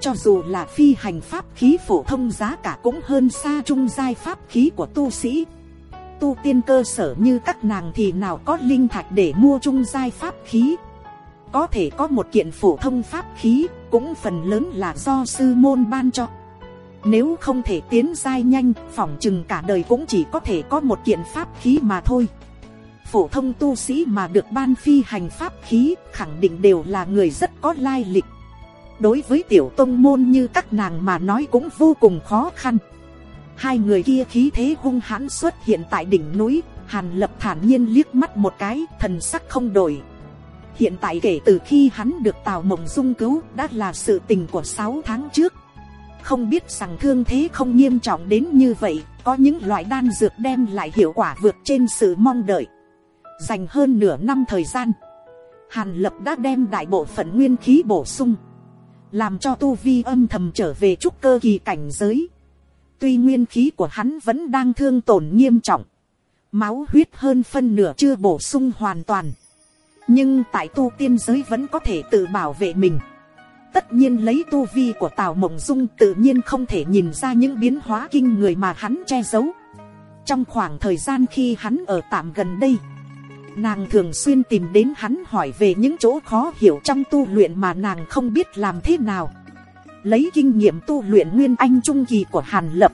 Cho dù là phi hành pháp khí phổ thông giá cả cũng hơn xa trung giai pháp khí của tu sĩ tu tiên cơ sở như các nàng thì nào có linh thạch để mua trung giai pháp khí. Có thể có một kiện phổ thông pháp khí, cũng phần lớn là do sư môn ban cho. Nếu không thể tiến giai nhanh, phỏng chừng cả đời cũng chỉ có thể có một kiện pháp khí mà thôi. Phổ thông tu sĩ mà được ban phi hành pháp khí, khẳng định đều là người rất có lai lịch. Đối với tiểu tông môn như các nàng mà nói cũng vô cùng khó khăn. Hai người kia khí thế hung hãn xuất hiện tại đỉnh núi, hàn lập thản nhiên liếc mắt một cái, thần sắc không đổi. Hiện tại kể từ khi hắn được Tào Mộng Dung cứu đã là sự tình của 6 tháng trước. Không biết rằng thương thế không nghiêm trọng đến như vậy, có những loại đan dược đem lại hiệu quả vượt trên sự mong đợi. Dành hơn nửa năm thời gian, Hàn Lập đã đem đại bộ phận nguyên khí bổ sung, làm cho tu vi âm thầm trở về trúc cơ kỳ cảnh giới. Tuy nguyên khí của hắn vẫn đang thương tổn nghiêm trọng, máu huyết hơn phân nửa chưa bổ sung hoàn toàn nhưng tại tu tiên giới vẫn có thể tự bảo vệ mình. tất nhiên lấy tu vi của tào mộng dung tự nhiên không thể nhìn ra những biến hóa kinh người mà hắn che giấu. trong khoảng thời gian khi hắn ở tạm gần đây, nàng thường xuyên tìm đến hắn hỏi về những chỗ khó hiểu trong tu luyện mà nàng không biết làm thế nào lấy kinh nghiệm tu luyện nguyên anh trung kỳ của hàn lập,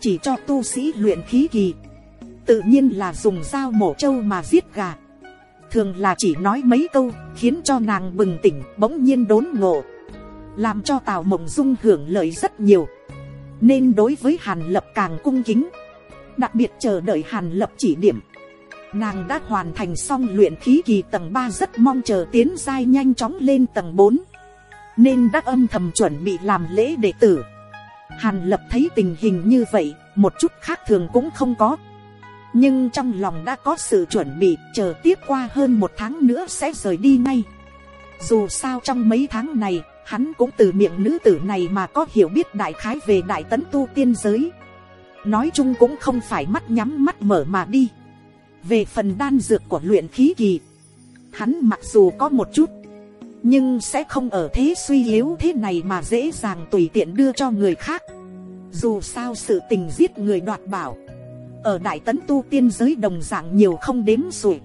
chỉ cho tu sĩ luyện khí kỳ, tự nhiên là dùng dao mổ trâu mà giết gà. Thường là chỉ nói mấy câu khiến cho nàng bừng tỉnh bỗng nhiên đốn ngộ. Làm cho tào mộng dung hưởng lợi rất nhiều. Nên đối với hàn lập càng cung kính. Đặc biệt chờ đợi hàn lập chỉ điểm. Nàng đã hoàn thành xong luyện khí kỳ tầng ba rất mong chờ tiến giai nhanh chóng lên tầng bốn nên đã âm thầm chuẩn bị làm lễ đệ tử. Hàn lập thấy tình hình như vậy, một chút khác thường cũng không có. Nhưng trong lòng đã có sự chuẩn bị, chờ tiếp qua hơn một tháng nữa sẽ rời đi ngay. Dù sao trong mấy tháng này, hắn cũng từ miệng nữ tử này mà có hiểu biết đại khái về đại tấn tu tiên giới. Nói chung cũng không phải mắt nhắm mắt mở mà đi. Về phần đan dược của luyện khí kỳ, hắn mặc dù có một chút nhưng sẽ không ở thế suy yếu thế này mà dễ dàng tùy tiện đưa cho người khác. Dù sao sự tình giết người đoạt bảo. Ở đại tấn tu tiên giới đồng dạng nhiều không đếm xuể.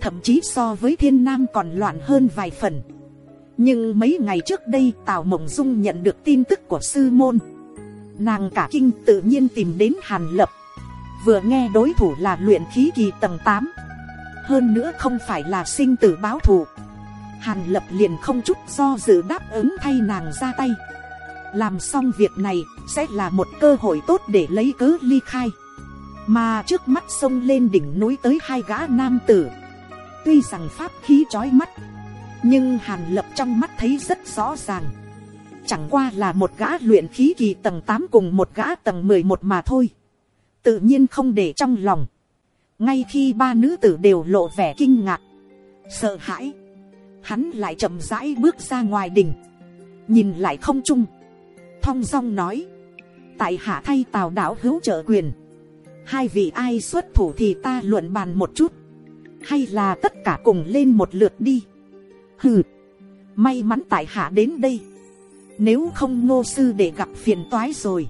Thậm chí so với thiên nam còn loạn hơn vài phần. Nhưng mấy ngày trước đây tào mộng dung nhận được tin tức của sư môn. Nàng cả kinh tự nhiên tìm đến hàn lập. Vừa nghe đối thủ là luyện khí kỳ tầng tám. Hơn nữa không phải là sinh tử báo thù hàn lập liền không chút do dự đáp ứng thay nàng ra tay. Làm xong việc này, sẽ là một cơ hội tốt để lấy cớ ly khai. Mà trước mắt sông lên đỉnh núi tới hai gã nam tử. Tuy rằng pháp khí trói mắt, nhưng hàn lập trong mắt thấy rất rõ ràng. Chẳng qua là một gã luyện khí kỳ tầng tám cùng một gã tầng mười một mà thôi. Tự nhiên không để trong lòng. Ngay khi ba nữ tử đều lộ vẻ kinh ngạc, sợ hãi hắn lại chậm rãi bước ra ngoài đình nhìn lại không trung. Thong dong nói. Tại hạ thay tào đảo hữu trợ quyền. Hai vị ai xuất thủ thì ta luận bàn một chút, hay là tất cả cùng lên một lượt đi. hừ, may mắn tại hạ đến đây, nếu không ngô sư để gặp phiền toái rồi,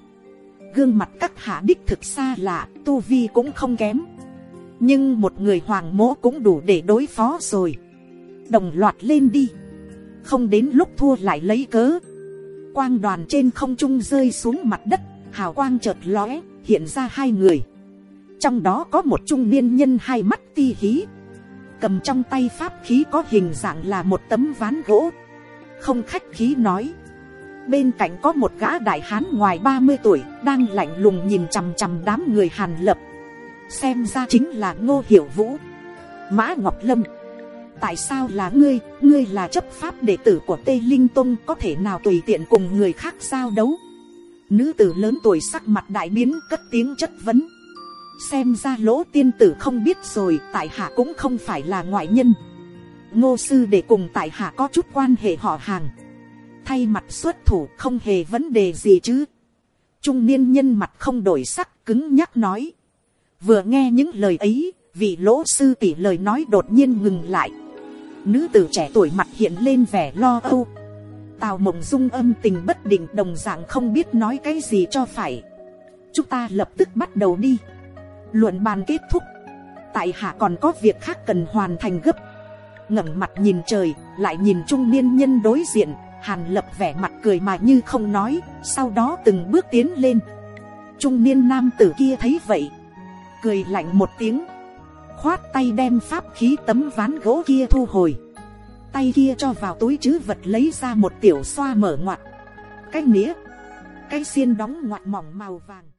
gương mặt các hạ đích thực xa lạ, tu vi cũng không kém, nhưng một người hoàng mỗ cũng đủ để đối phó rồi, đồng loạt lên đi, không đến lúc thua lại lấy cớ, quang đoàn trên không trung rơi xuống mặt đất, hào quang chợt lóe, hiện ra hai người. Trong đó có một trung niên nhân hai mắt ti hí. Cầm trong tay pháp khí có hình dạng là một tấm ván gỗ. Không khách khí nói. Bên cạnh có một gã đại hán ngoài ba mươi tuổi đang lạnh lùng nhìn chằm chằm đám người hàn lập. Xem ra chính là ngô hiểu vũ. Mã ngọc lâm tại sao là ngươi? Ngươi là chấp pháp đệ tử của tây linh Tôn có thể nào tùy tiện cùng người khác giao đấu? Nữ tử lớn tuổi sắc mặt đại biến, cất tiếng chất vấn. Xem ra lỗ tiên tử không biết rồi, tại hạ cũng không phải là ngoại nhân. Ngô sư để cùng tại hạ có chút quan hệ họ hàng. Thay mặt xuất thủ, không hề vấn đề gì chứ. Trung niên nhân mặt không đổi sắc, cứng nhắc nói. Vừa nghe những lời ấy, vị lỗ sư tỷ lời nói đột nhiên ngừng lại nữ tử trẻ tuổi mặt hiện lên vẻ lo âu. Tào mộng dung âm tình bất định đồng dạng không biết nói cái gì cho phải. Chúng ta lập tức bắt đầu đi. Luận bàn kết thúc. Tại hạ còn có việc khác cần hoàn thành gấp. Ngẩng mặt nhìn trời, lại nhìn trung niên nhân đối diện, hàn lập vẻ mặt cười mà như không nói, sau đó từng bước tiến lên. Trung niên nam tử kia thấy vậy, cười lạnh một tiếng khoát tay đem pháp khí tấm ván gỗ kia thu hồi. Tay kia cho vào túi chứ vật lấy ra một tiểu xoa mở ngoặt. Cái nĩa. Cái xiên đóng ngoặt mỏng màu vàng.